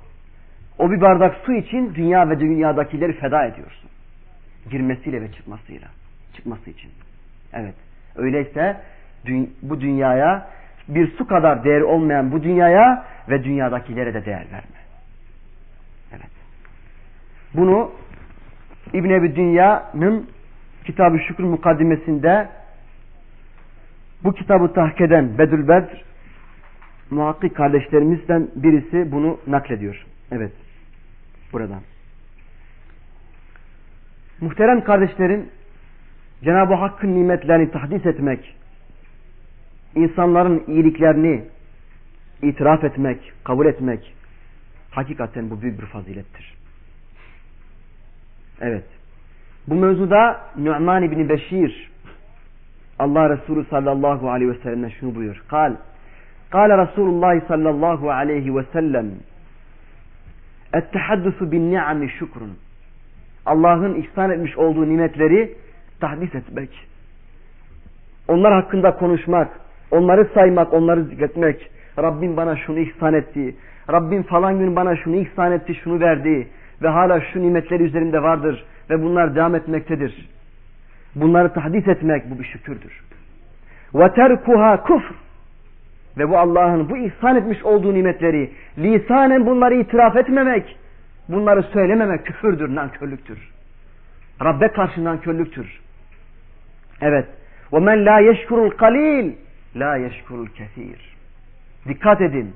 O bir bardak su için dünya ve dünyadakileri feda ediyorsun. Girmesiyle ve çıkmasıyla. Çıkması için. Evet. Öyleyse bu dünyaya bir su kadar değer olmayan bu dünyaya ve dünyadakilere de değer verme. Bunu İbn Ebi Dünya'nın Kitab-ı Şükür mukaddimesinde bu kitabı tahkik eden Bedül Bedr muhakkik kardeşlerimizden birisi bunu naklediyor. Evet. Buradan. Muhterem kardeşlerin Cenab-ı Hakk'ın nimetlerini tahdis etmek, insanların iyiliklerini itiraf etmek, kabul etmek hakikaten bu büyük bir fazilettir. Evet. Bu mevzuda Nu'man İbni Beşir Allah Resulü sallallahu aleyhi ve sellem şunu buyur. Kal Kale Resulullah sallallahu aleyhi ve sellem Ettehaddusu bin ni'ami şükrun Allah'ın ihsan etmiş olduğu nimetleri tahdis etmek. Onlar hakkında konuşmak, onları saymak, onları zikretmek. Rabbim bana şunu ihsan etti. Rabbim falan gün bana şunu ihsan etti, şunu verdi Ve hala şu nimetleri üzerimde vardır. Ve bunlar devam etmektedir. bunları tahdis etmek bu bir şükürdür. Ve terkuha kufr. Ve bu Allah'ın bu ihsan etmiş olduğu nimetleri lisanen bunları itiraf etmemek, bunları söylememek küfürdür, nankörlüktür. Rabbe karşı nankörlüktür. Evet. وَمَنْ لَا يَشْكُرُ الْقَلِيلِ لَا يَشْكُرُ الْكَثِيرِ Dikkat edin.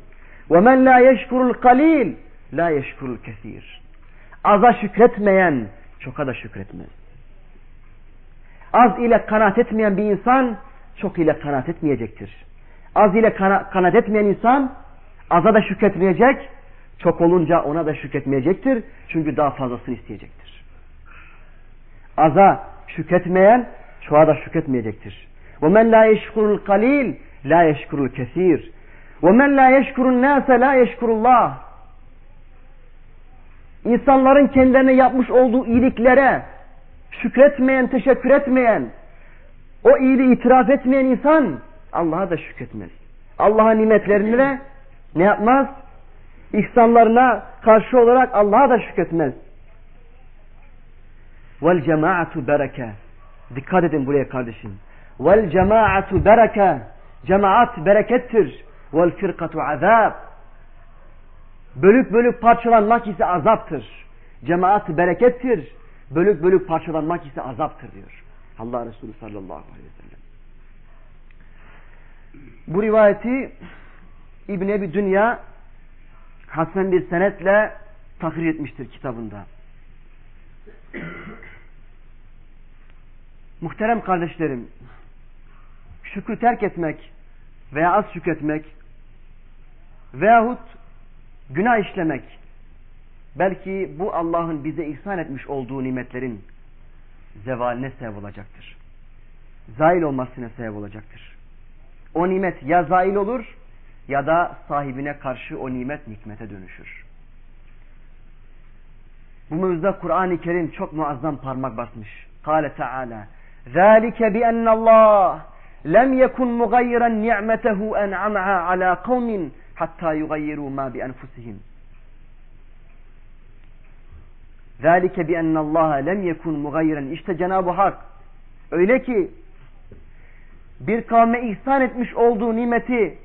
وَمَنْ لَا يَشْكُرُ الْقَلِيلِ لَا يَشْكُرُ الْكَثِيرِ Aza şükretmeyen çoka da şükretmez. Az ile kanaat etmeyen bir insan çok ile kanaat etmeyecektir. Az ile kana, kanaat etmeyen insan aza da şükretmeyecek, çok olunca ona da şükretmeyecektir. Çünkü daha fazlasını isteyecektir. Aza şükretmeyen çoğa da şükretmeyecektir. وَمَنْ لَا يَشْكُرُ الْقَلِيلِ لَا يَشْكُرُ الْكَثِيرِ وَمَنْ لَا يَشْكُرُ النَّاسَ لَا يَشْكُرُ اللّٰهِ İnsanların kendilerine yapmış olduğu iyiliklere şükretmeyen, teşekkür etmeyen, o iyiliği itiraf etmeyen insan Allah'a da şükretmez. Allah'ın nimetlerini de ne yapmaz? İhsanlarına karşı olarak Allah'a da şükretmez. Vel cemaatu bereke. Dikkat edin buraya kardeşim. Vel cemaatu bereke. Cemaat berekettir. Vel firkatu azab. Bölük bölük parçalanmak ise azaptır. Cemaat berekettir. Bölük bölük parçalanmak ise azaptır diyor. Allah Resulü sallallahu aleyhi ve sellem. Bu rivayeti İbn Ebi Dünya Hasan bir senetle takrir etmiştir kitabında. Muhterem kardeşlerim, şükrü terk etmek veya az şükretmek veyahut günah işlemek belki bu Allah'ın bize ihsan etmiş olduğu nimetlerin zevaline sebep olacaktır. Zail olmasına sebep olacaktır. O nimet ya zail olur ya da sahibine karşı o nimet nikmete dönüşür. Bu mevzuda Kur'an-ı Kerim çok muazzam parmak basmış. Kale Teala ذَٰلِكَ بِأَنَّ اللّٰهِ لَمْ يَكُنْ مُغَيِّرًا نِعْمَتَهُ أَنْعَمَهَا عَلَى قَوْمٍ hatta yugayyiru ma bi enfusihim. Zalike bi ennallaha lem yekun mugayyiren. İşte Cenab-ı Hak öyle ki bir kavme ihsan etmiş olduğu nimeti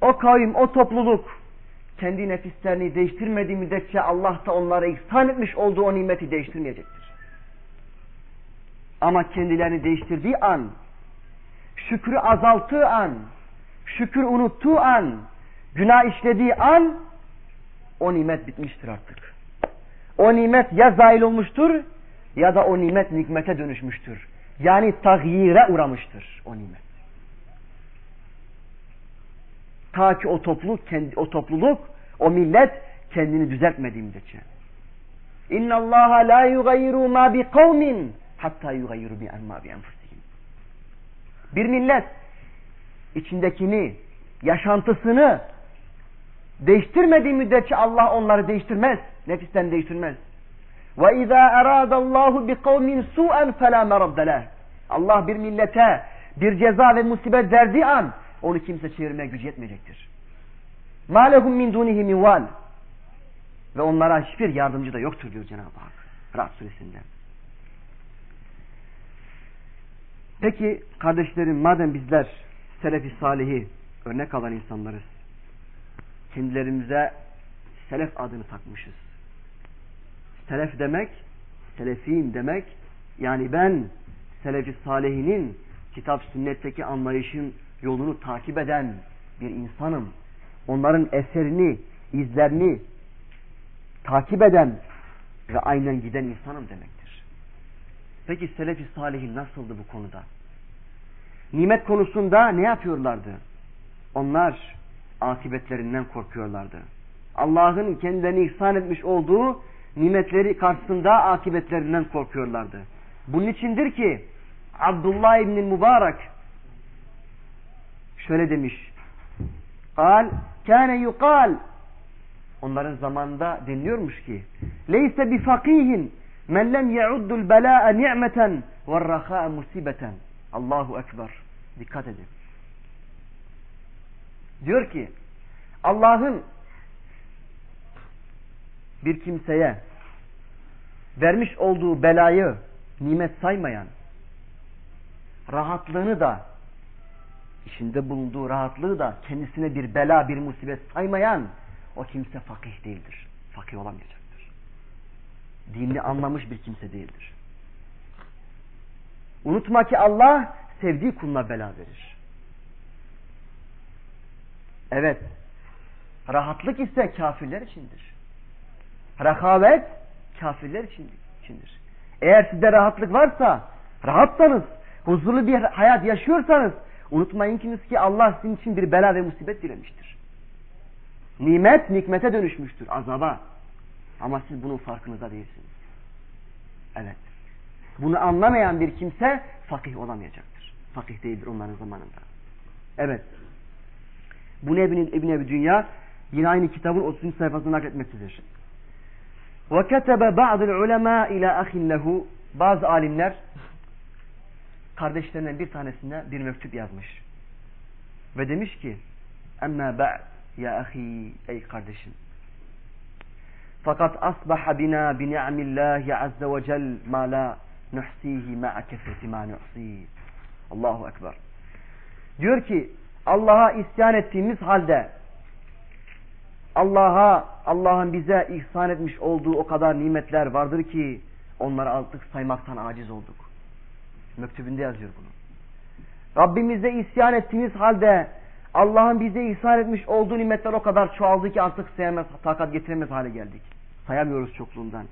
o kavim, o topluluk kendi nefislerini değiştirmediği müddetçe Allah da onlara ihsan etmiş olduğu o nimeti değiştirmeyecektir. Ama kendilerini değiştirdiği an şükrü azalttığı an, şükür unuttuğu an, günah işlediği an o nimet bitmiştir artık. O nimet ya zail olmuştur ya da o nimet nikmete dönüşmüştür. Yani tagyire uğramıştır o nimet. Ta ki o topluluk, kendi, o topluluk, o millet kendini düzeltmediği müddetçe. İnna Allah la yugayyiru ma bi kavmin hatta yugayyiru bi ma bi enfusihim. Bir millet içindekini, yaşantısını değiştirmediği müddetçe Allah onları değiştirmez. Nefisten değiştirmez. Ve izâ erâdallâhu bi kavmin su'en felâ meraddele. Allah bir millete bir ceza ve musibet verdiği an onu kimse çevirmeye gücü yetmeyecektir. مَا لَهُمْ مِنْ دُونِهِ مِنْ Ve onlara hiçbir yardımcı da yoktur diyor Cenab-ı Hak. Ra'd suresinde. Peki kardeşlerim madem bizler Selefi Salihi örnek alan insanlarız. Kendilerimize Selef adını takmışız. Selef demek, Selefiyim demek, yani ben Selefi Salihinin kitap sünnetteki anlayışın yolunu takip eden bir insanım. Onların eserini, izlerini takip eden ve aynen giden insanım demek. Peki Selefi Salihin nasıldı bu konuda? Nimet konusunda ne yapıyorlardı? Onlar akibetlerinden korkuyorlardı. Allah'ın kendilerini ihsan etmiş olduğu nimetleri karşısında akibetlerinden korkuyorlardı. Bunun içindir ki Abdullah İbni Mübarek şöyle demiş. Kal, kâne yukal onların zamanında deniliyormuş ki leyse bi fakihin Men lem ye'uddul belâ'e ni'meten ve rahâ'e musibeten. Allahu Ekber. Dikkat edin. Diyor ki Allah'ın bir kimseye vermiş olduğu belayı nimet saymayan, rahatlığını da içinde bulunduğu rahatlığı da kendisine bir bela, bir musibet saymayan o kimse fakih değildir. Fakih olamayacaktır. Dinini anlamış bir kimse değildir. Unutma ki Allah sevdiği kuluna bela verir. Evet. Rahatlık ise kafirler içindir. Rehavet kafirler içindir. Eğer sizde rahatlık varsa, rahatsanız, huzurlu bir hayat yaşıyorsanız, unutmayın ki Allah sizin için bir bela ve musibet dilemiştir. Nimet nikmete dönüşmüştür, azaba. Ama siz bunun farkınızda değilsiniz. Evet. Bunu anlamayan bir kimse fakih olamayacaktır. Fakih değildir onların zamanında. Evet. Bu Nebin İbn Ebi Dünya yine aynı kitabın 30. sayfasında nakletmektedir. Ba'dul ulema ila ahin lehu bazı alimler kardeşlerinden bir tanesine bir mektup yazmış. Ve demiş ki Emme ba'd ya ahi ey kardeşim fakat asbaha bina bi ni'amillahi azze ve cel ma la nuhsihi ma'a kefreti ma nuhsihi Allahu Ekber diyor ki Allah'a isyan ettiğimiz halde Allah'a Allah'ın bize ihsan etmiş olduğu o kadar nimetler vardır ki onları artık saymaktan aciz olduk. Mektubunda yazıyor bunu. Rabbimize isyan ettiğimiz halde Allah'ın bize ihsan etmiş olduğu nimetler o kadar çoğaldı ki artık sayamaz, takat getiremez hale geldik. Sayamıyoruz çokluğundan.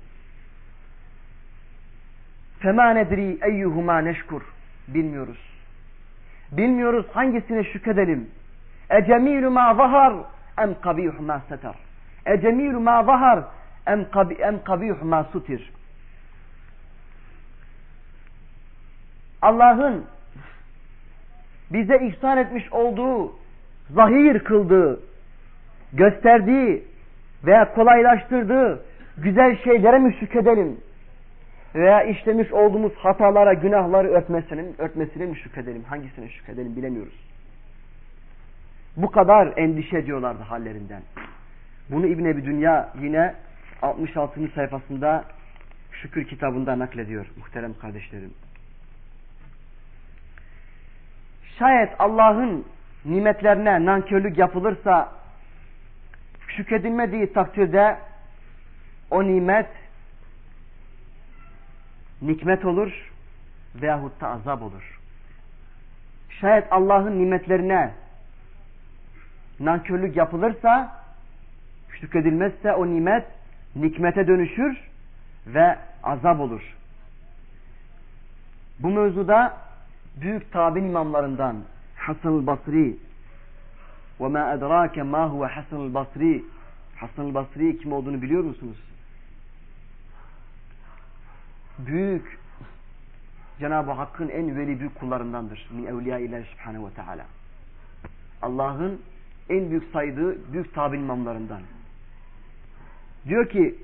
Fema nedri eyyuhuma neşkur. Bilmiyoruz. Bilmiyoruz hangisine şükredelim. Zahar em kabihu ma seter. Ecemilu ma zahar em, kabi, em kabihu ma sutir. Allah'ın bize ihsan etmiş olduğu, zahir kıldığı, gösterdiği veya kolaylaştırdığı güzel şeylere mi şükredelim? Veya işlemiş olduğumuz hatalara, günahları örtmesine, örtmesine mi şükredelim? Hangisine şükredelim bilemiyoruz. Bu kadar endişe ediyorlardı hallerinden. Bunu İbn Ebi Dünya yine 66. sayfasında şükür kitabında naklediyor muhterem kardeşlerim. Şayet Allah'ın nimetlerine nankörlük yapılırsa şükredilmediği takdirde o nimet nikmet olur veyahut da azap olur. Şayet Allah'ın nimetlerine nankörlük yapılırsa şükredilmezse o nimet nikmete dönüşür ve azap olur. Bu mevzuda büyük tabin imamlarından Hasan-ı Basri ve ma edrake ma huve Hasan-ı Basri Hasan-ı Basri kim olduğunu biliyor musunuz? Büyük Cenab-ı Hakk'ın en veli büyük kullarındandır. Min evliya ilahi subhanehu ve. Allah'ın en büyük saydığı büyük tabin imamlarından. Diyor ki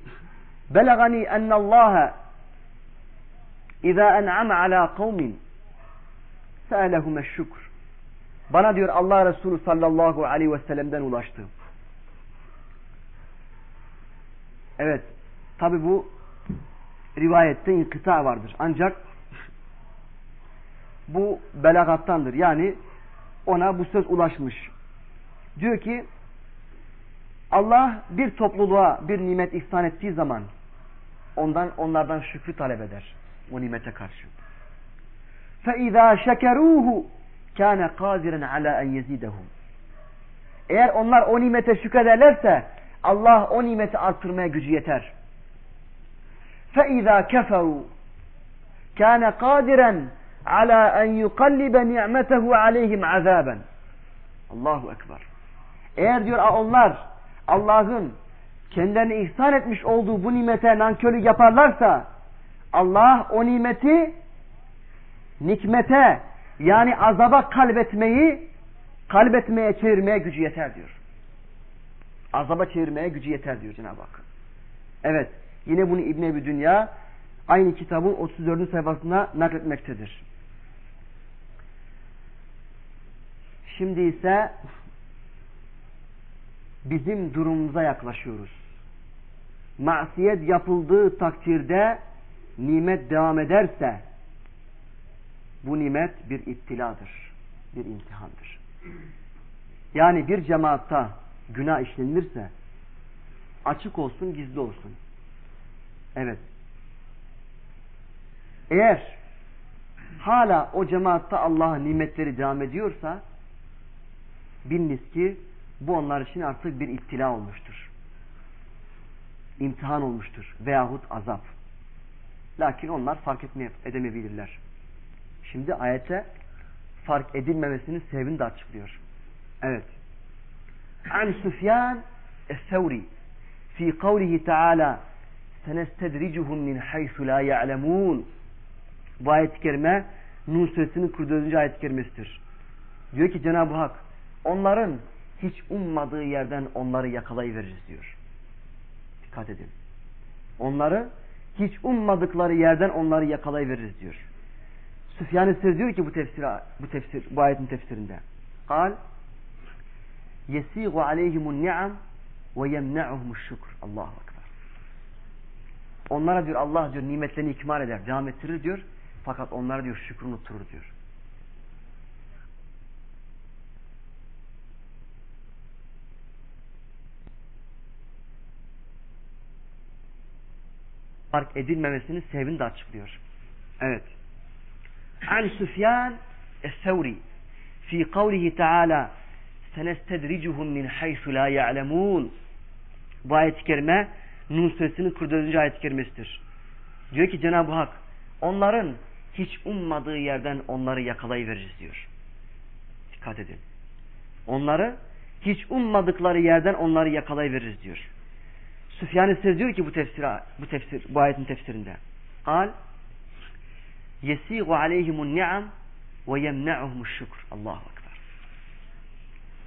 Belagani ennallaha İza en'ame ala kavmin se'elehume şükür. Bana diyor Allah Resulü sallallahu aleyhi ve sellem'den ulaştı. Evet. Tabi bu rivayette inkıta vardır. Ancak bu belagattandır. Yani ona bu söz ulaşmış. Diyor ki Allah bir topluluğa bir nimet ihsan ettiği zaman ondan onlardan şükrü talep eder. O nimete karşı. فَاِذَا شَكَرُوهُ كَانَ قَادِرًا عَلَى اَنْ يَزِيدَهُمْ Eğer onlar o nimete şükrederlerse Allah o nimeti arttırmaya gücü yeter. فَاِذَا كَفَرُوا كَانَ قَادِرًا عَلَى اَنْ يُقَلِّبَ نِعْمَتَهُ عَلَيْهِمْ عَذَابًا Allahu Ekber. Eğer diyor onlar Allah'ın kendilerine ihsan etmiş olduğu bu nimete nankörlük yaparlarsa Allah o nimeti nikmete yani azaba kalbetmeyi kalbetmeye çevirmeye gücü yeter diyor. Azaba çevirmeye gücü yeter diyor Cenab-ı Hak. Evet. Yine bunu İbn Ebi Dünya aynı kitabın 34. sayfasında nakletmektedir. Şimdi ise bizim durumumuza yaklaşıyoruz. masiyet yapıldığı takdirde nimet devam ederse bu nimet bir iptiladır, bir imtihandır. Yani bir cemaatta günah işlenirse açık olsun, gizli olsun. Evet. Eğer hala o cemaatta Allah'ın nimetleri devam ediyorsa biliniz ki bu onlar için artık bir iptila olmuştur. İmtihan olmuştur veyahut azap. Lakin onlar fark etmeye, edemeyebilirler. Şimdi ayete fark edilmemesinin sebebini de açıklıyor. Evet. An Süfyan Es-Sevri fi kavlihi Teala senestedricuhum min haythu la ya'lemun bu ayet-i kerime Nun suresinin 44. ayet-i kerimesidir. Diyor ki Cenab-ı Hak onların hiç ummadığı yerden onları yakalayıveririz diyor. Dikkat edin. Onları hiç ummadıkları yerden onları yakalayıveririz diyor. Süfyan-ı diyor ki bu tefsir bu tefsir bu ayetin tefsirinde. Kal yesigu aleyhimun ni'am ve yemna'uhumuş şükür. Allahu Ekber. Onlara diyor Allah diyor nimetlerini ikmal eder, devam ettirir diyor. Fakat onlara diyor şükrü unutturur diyor. Fark edilmemesinin sebebini de açıklıyor. Evet. An Süfyan Es-Sevri fi kavlihi Teala senestedricuhum min haythu la ya'lemun bu ayet-i kerime Nun suresinin 44. ayet-i kerimesidir. Diyor ki Cenab-ı Hak onların hiç ummadığı yerden onları yakalayıveririz diyor. Dikkat edin. Onları hiç ummadıkları yerden onları yakalayıveririz diyor. Süfyan-ı diyor ki bu tefsir bu tefsir bu ayetin tefsirinde. Al yesigu aleyhimun ni'am ve yemna'uhumuş şükür. Allahu Ekber.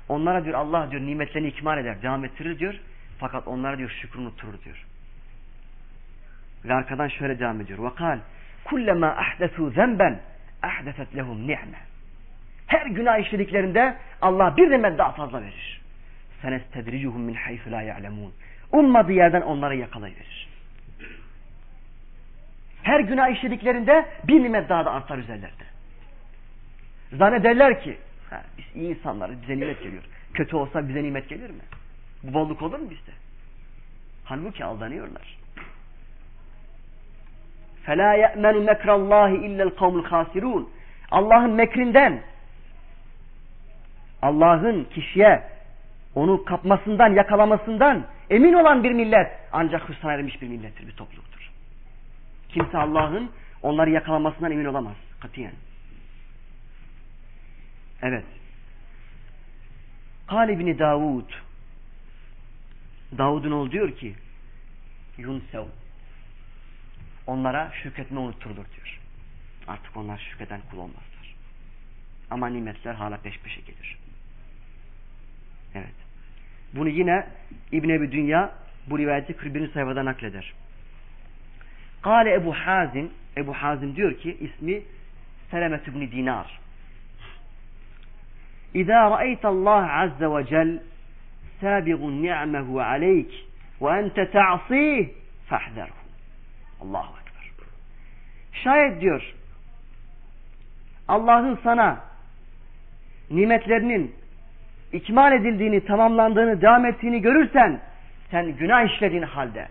Onlara diyor Allah diyor nimetlerini ikmal eder, devam ettirir diyor. Fakat onlara diyor şükrü unutturur diyor. Ve arkadan şöyle devam ediyor. Kal kullema ahdesu zemben ahdeset lehum ni'me. Her günah işlediklerinde Allah bir nimet daha fazla verir. Senestedricuhum min haythu la ya'lemun. Ummadığı yerden onları yakalayıverir Her günah işlediklerinde bir nimet daha da artar üzerlerinde. Zannederler ki ha, biz iyi insanlarız bize nimet geliyor. Kötü olsa bize nimet gelir mi? Bu bolluk olur mu bizde? Halbuki aldanıyorlar. فَلَا يَأْمَنُ مَكْرَ اللّٰهِ اِلَّا الْقَوْمُ الْخَاسِرُونَ Allah'ın mekrinden, Allah'ın kişiye onu kapmasından, yakalamasından emin olan bir millet ancak hırsına ermiş bir millettir, bir topluluktur. Kimse Allah'ın onları yakalamasından emin olamaz. Katiyen. Evet. Kale ibni Davud Davud'un oğlu diyor ki Yunsev onlara şükretme unutturulur diyor. Artık onlar şükreden kul olmazlar. Ama nimetler hala peş peşe gelir. Evet. Bunu yine İbn Ebi Dünya bu rivayeti 41. sayfada nakleder. Kale Ebu Hazim Ebu Hazim diyor ki ismi Selemet ibn Dinar. İza ra'eyte Allah azze ve cel sabigun ni'mehu aleyk ve ente ta'sih fahzerhu. Allahu Ekber. Şayet diyor Allah'ın sana nimetlerinin ikmal edildiğini, tamamlandığını, devam ettiğini görürsen sen günah işlediğin halde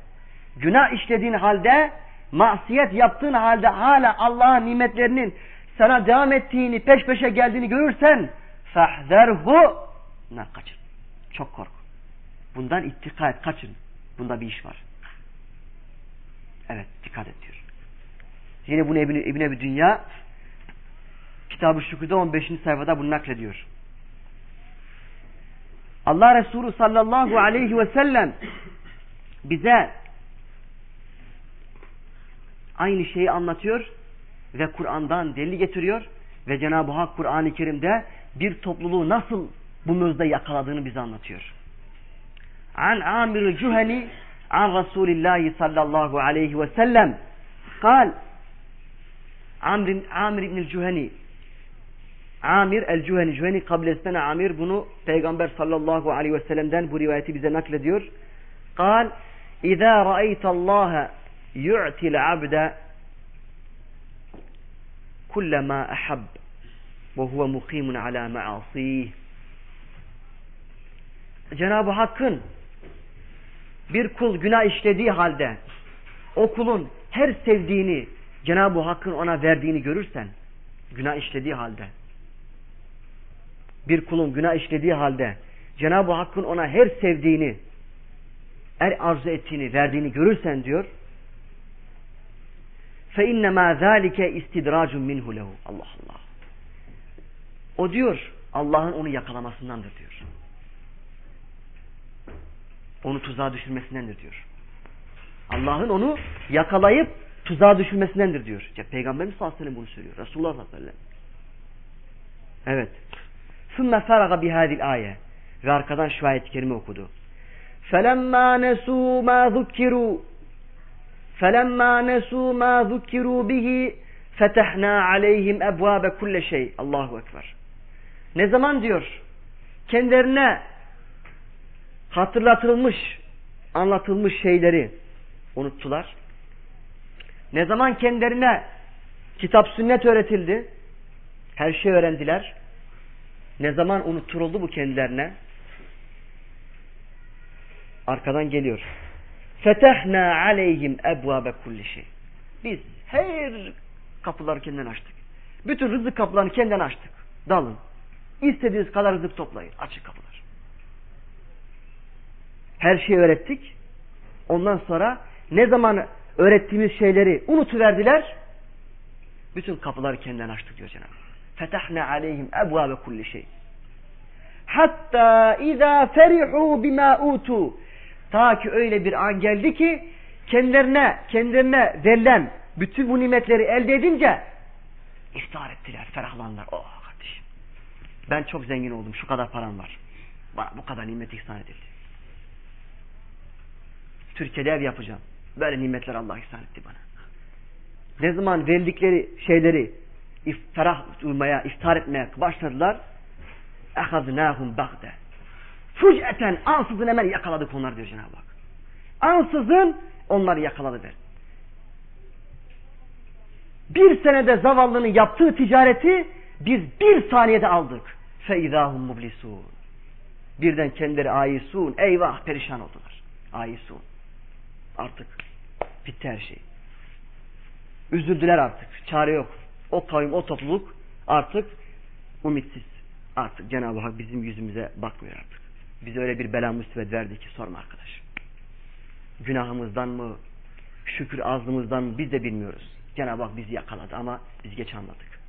günah işlediğin halde masiyet yaptığın halde hala Allah'ın nimetlerinin sana devam ettiğini, peş peşe geldiğini görürsen fahzerhu ne kaçın. Çok kork. Bundan ittika et, kaçın. Bunda bir iş var. Evet, dikkat et diyor. Yine bunu İbn-i İbn Ebi Dünya Kitab-ı Şükür'de 15. sayfada bunu naklediyor. Allah Resulü sallallahu aleyhi ve sellem bize aynı şeyi anlatıyor ve Kur'an'dan delil getiriyor ve Cenab-ı Hak Kur'an-ı Kerim'de bir topluluğu nasıl bu mözde yakaladığını bize anlatıyor. An Amir Cuhani an Resulullah sallallahu aleyhi ve sellem kal Amr, Amir İbnül Cuhani Amir el-Cüheni. Cüheni kabilesinden Amir bunu Peygamber sallallahu aleyhi ve sellem'den bu rivayeti bize naklediyor. Kal İzâ ra'eytallâhe yu'til abde kullama ahab ve huve mukimun ala ma'asih. Cenab-ı Hakk'ın bir kul günah işlediği halde o kulun her sevdiğini Cenab-ı Hakk'ın ona verdiğini görürsen günah işlediği halde bir kulun günah işlediği halde Cenab-ı Hakk'ın ona her sevdiğini er arzu ettiğini verdiğini görürsen diyor fe innema zalike istidracun minhu lehu Allah Allah o diyor Allah'ın onu yakalamasındandır diyor onu tuzağa düşürmesindendir diyor Allah'ın onu yakalayıp tuzağa düşürmesindendir diyor. İşte Peygamberimiz sallallahu aleyhi ve sellem bunu söylüyor. Resulullah sallallahu aleyhi ve sellem. Evet. ثُمَّ فَرَغَ بِهَذِي الْآيَةِ Ve arkadan şu ayet-i kerime okudu. فَلَمَّا نَسُوا مَا ذُكِّرُوا فَلَمَّا نَسُوا مَا ذُكِّرُوا بِهِ فَتَحْنَا عَلَيْهِمْ اَبْوَابَ كُلَّ şey. Allahu Ekber. Ne zaman diyor kendilerine hatırlatılmış, anlatılmış şeyleri unuttular. Ne zaman kendilerine kitap sünnet öğretildi, her şey öğrendiler. Ne zaman unutturuldu bu kendilerine? Arkadan geliyor. Fetehna aleyhim ebvabe kulli şey. Biz her kapıları kendinden açtık. Bütün rızık kapılarını kendinden açtık. Dalın. İstediğiniz kadar rızık toplayın. Açık kapılar. Her şeyi öğrettik. Ondan sonra ne zaman öğrettiğimiz şeyleri unutuverdiler. Bütün kapıları kendinden açtık diyor Cenab-ı Fetahna aleyhim ebvabe kulli şey. Hatta izâ ferihu bimâ utu. Ta ki öyle bir an geldi ki kendilerine, kendilerine verilen bütün bu nimetleri elde edince iftar ettiler, ferahlandılar. Oh kardeşim ben çok zengin oldum, şu kadar param var. Bana bu kadar nimet ihsan edildi. Türkiye'de ev yapacağım. Böyle nimetler Allah ihsan etti bana. Ne zaman verildikleri şeyleri ferah duymaya, iftar etmeye başladılar. اَخَذْنَاهُمْ بَغْدَ Füceten ansızın hemen yakaladık onları diyor Cenab-ı Hak. Ansızın onları yakaladılar. Bir senede zavallının yaptığı ticareti biz bir saniyede aldık. Feizahum mublisun. Birden kendileri ayisun. Eyvah perişan oldular. Ayisun. Artık bitti her şey. Üzüldüler artık. Çare yok. O kavim, o topluluk artık ümitsiz. Artık Cenab-ı Hak bizim yüzümüze bakmıyor artık. Bize öyle bir bela musibet verdi ki sorma arkadaş. Günahımızdan mı, şükür azlığımızdan mı biz de bilmiyoruz. Cenab-ı Hak bizi yakaladı ama biz geç anladık.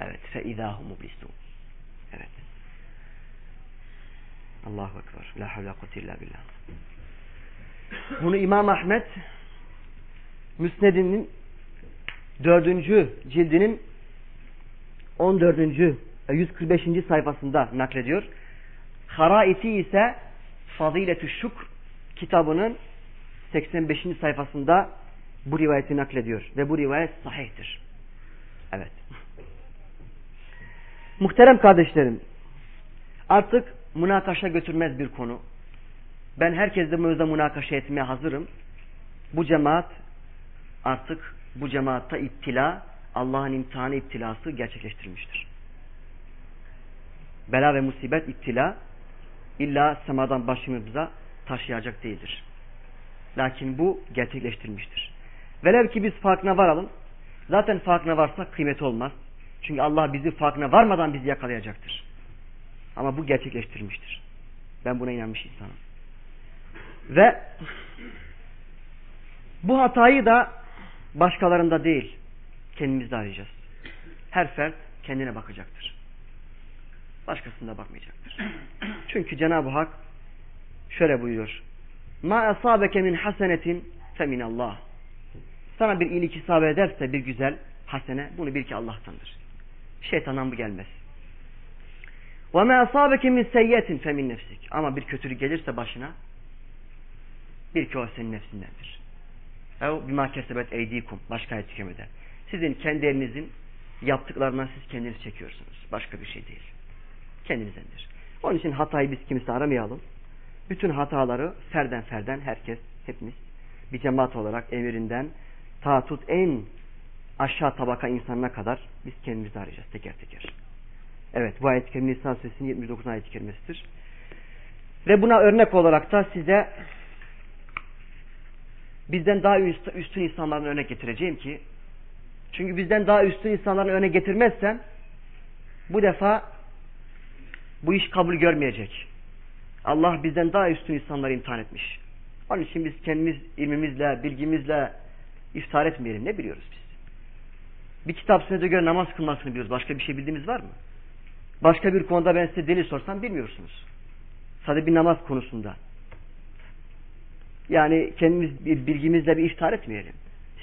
Evet. İzâhu mublisun. Evet. Allahu Ekber. La kuvvete illa billah. Bunu İmam Ahmet Müsned'inin dördüncü cildinin 14. 145. E, sayfasında naklediyor. Haraiti ise Faziletü Şükr kitabının 85. sayfasında bu rivayeti naklediyor. Ve bu rivayet sahihtir. Evet. Muhterem kardeşlerim, artık münakaşa götürmez bir konu. Ben herkesle mevzuda münakaşa etmeye hazırım. Bu cemaat artık bu cemaatta iptila, Allah'ın imtihanı iptilası gerçekleştirmiştir. Bela ve musibet iptila illa semadan başımıza taşıyacak değildir. Lakin bu gerçekleştirmiştir. Velev ki biz farkına varalım. Zaten farkına varsak kıymeti olmaz. Çünkü Allah bizi farkına varmadan bizi yakalayacaktır. Ama bu gerçekleştirmiştir. Ben buna inanmış insanım. Ve bu hatayı da başkalarında değil, kendimizde arayacağız. Her fert kendine bakacaktır. Başkasında bakmayacaktır. Çünkü Cenab-ı Hak şöyle buyuruyor. Ma asabeke min hasenetin feminallah. Sana bir iyilik isabet ederse bir güzel hasene bunu bil ki Allah'tandır. Şeytandan bu gelmez. Ve ma asabeke min seyyetin femin nefsik. Ama bir kötülük gelirse başına bir ki o senin nefsindendir. Ev bima kesebet eydikum. Başka ayet. Sizin kendi elinizin yaptıklarından siz kendiniz çekiyorsunuz. Başka bir şey değil. Kendinizdendir. Onun için hatayı biz kimse aramayalım. bütün hataları ferden ferden herkes, hepimiz bir cemaat olarak emirinden ta tut en aşağı tabaka insanına kadar biz kendimizi arayacağız teker teker. Evet bu ayet-i kerime Nisa Suresinin 79 ayet-i kerimesidir. Ve buna örnek olarak da size bizden daha üstün insanların örnek getireceğim ki çünkü bizden daha üstün insanların örnek getirmezsem bu defa bu iş kabul görmeyecek. Allah bizden daha üstün insanları imtihan etmiş. Onun için biz kendimiz ilmimizle, bilgimizle iftar etmeyelim. Ne biliyoruz biz? Bir kitap sünnete göre namaz kılmasını biliyoruz. Başka bir şey bildiğimiz var mı? Başka bir konuda ben size deli sorsam bilmiyorsunuz. Sadece bir namaz konusunda. Yani kendimiz bilgimizle bir iftar etmeyelim.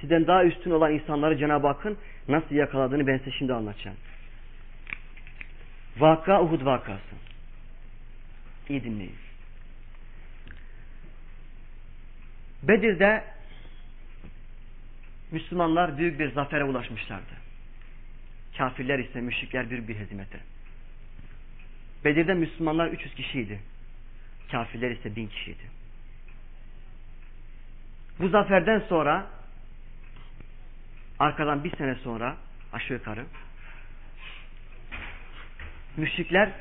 Sizden daha üstün olan insanları Cenab-ı Hakk'ın nasıl yakaladığını ben size şimdi anlatacağım. Vaka Uhud vakası. İyi dinleyin. Bedir'de Müslümanlar büyük bir zafere ulaşmışlardı. Kafirler ise müşrikler büyük bir hezimete. Bedir'de Müslümanlar 300 kişiydi. Kafirler ise 1000 kişiydi. Bu zaferden sonra arkadan bir sene sonra aşağı yukarı müşrikler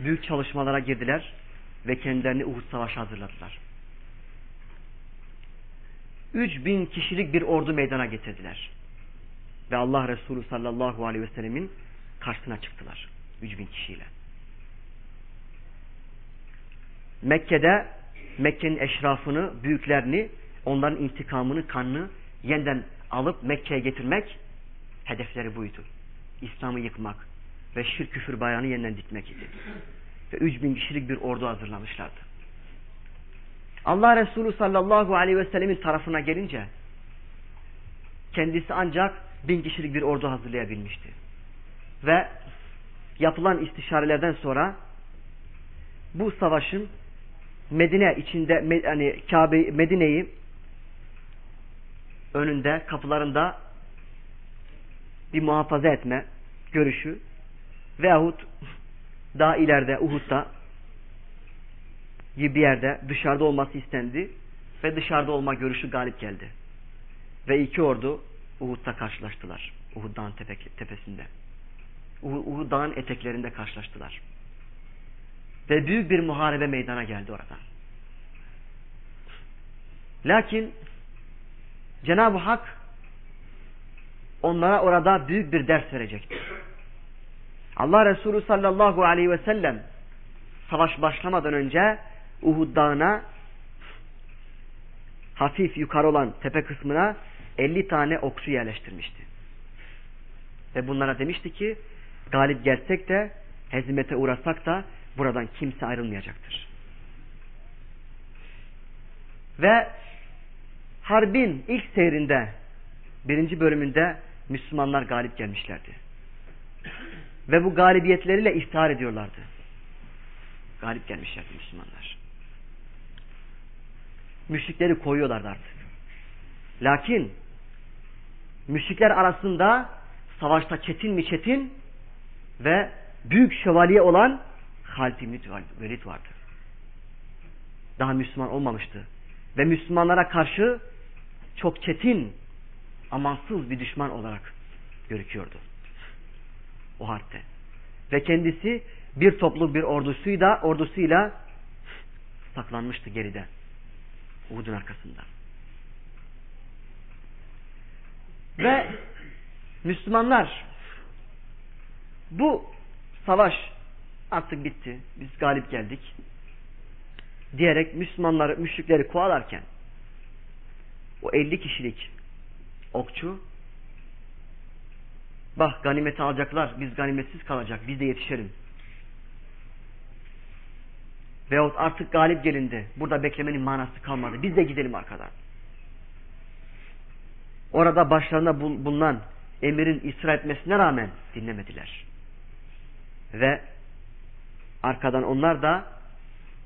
büyük çalışmalara girdiler ve kendilerini Uhud Savaşı hazırladılar. 3000 kişilik bir ordu meydana getirdiler. Ve Allah Resulü sallallahu aleyhi ve sellemin karşısına çıktılar. 3000 kişiyle. Mekke'de Mekke'nin eşrafını, büyüklerini, onların intikamını, kanını yeniden alıp Mekke'ye getirmek hedefleri buydu. İslam'ı yıkmak ve şirk küfür bayanı yeniden dikmek idi. Ve 3000 kişilik bir ordu hazırlamışlardı. Allah Resulü sallallahu aleyhi ve sellemin tarafına gelince kendisi ancak bin kişilik bir ordu hazırlayabilmişti. Ve yapılan istişarelerden sonra bu savaşın Medine içinde hani Kabe Medine'yi önünde kapılarında bir muhafaza etme görüşü veyahut daha ileride Uhud'da gibi bir yerde dışarıda olması istendi ve dışarıda olma görüşü galip geldi. Ve iki ordu Uhud'da karşılaştılar. Uhud dağın tepesinde. Uhud dağın eteklerinde karşılaştılar. Ve büyük bir muharebe meydana geldi orada. Lakin Cenab-ı Hak onlara orada büyük bir ders verecekti. Allah Resulü sallallahu aleyhi ve sellem savaş başlamadan önce Uhud dağına hafif yukarı olan tepe kısmına 50 tane okçu yerleştirmişti. Ve bunlara demişti ki galip gelsek de hezimete uğrasak da buradan kimse ayrılmayacaktır. Ve harbin ilk seyrinde birinci bölümünde Müslümanlar galip gelmişlerdi. Ve bu galibiyetleriyle iftihar ediyorlardı. Galip gelmişlerdi Müslümanlar. Müşrikleri koyuyorlardı artık. Lakin müşrikler arasında savaşta çetin mi çetin ve büyük şövalye olan Halid İbni Velid vardı. Daha Müslüman olmamıştı. Ve Müslümanlara karşı çok çetin, amansız bir düşman olarak görüküyordu. O harpte. Ve kendisi bir topluluk bir ordusuyla, ordusuyla saklanmıştı geride. Uhud'un arkasında. Ve Müslümanlar bu savaş artık bitti. Biz galip geldik. Diyerek Müslümanları, müşrikleri kovalarken o 50 kişilik okçu bak ganimeti alacaklar biz ganimetsiz kalacak biz de yetişelim. Veyahut artık galip gelindi burada beklemenin manası kalmadı biz de gidelim arkadan. Orada başlarında bulunan emirin ısrar etmesine rağmen dinlemediler. Ve arkadan onlar da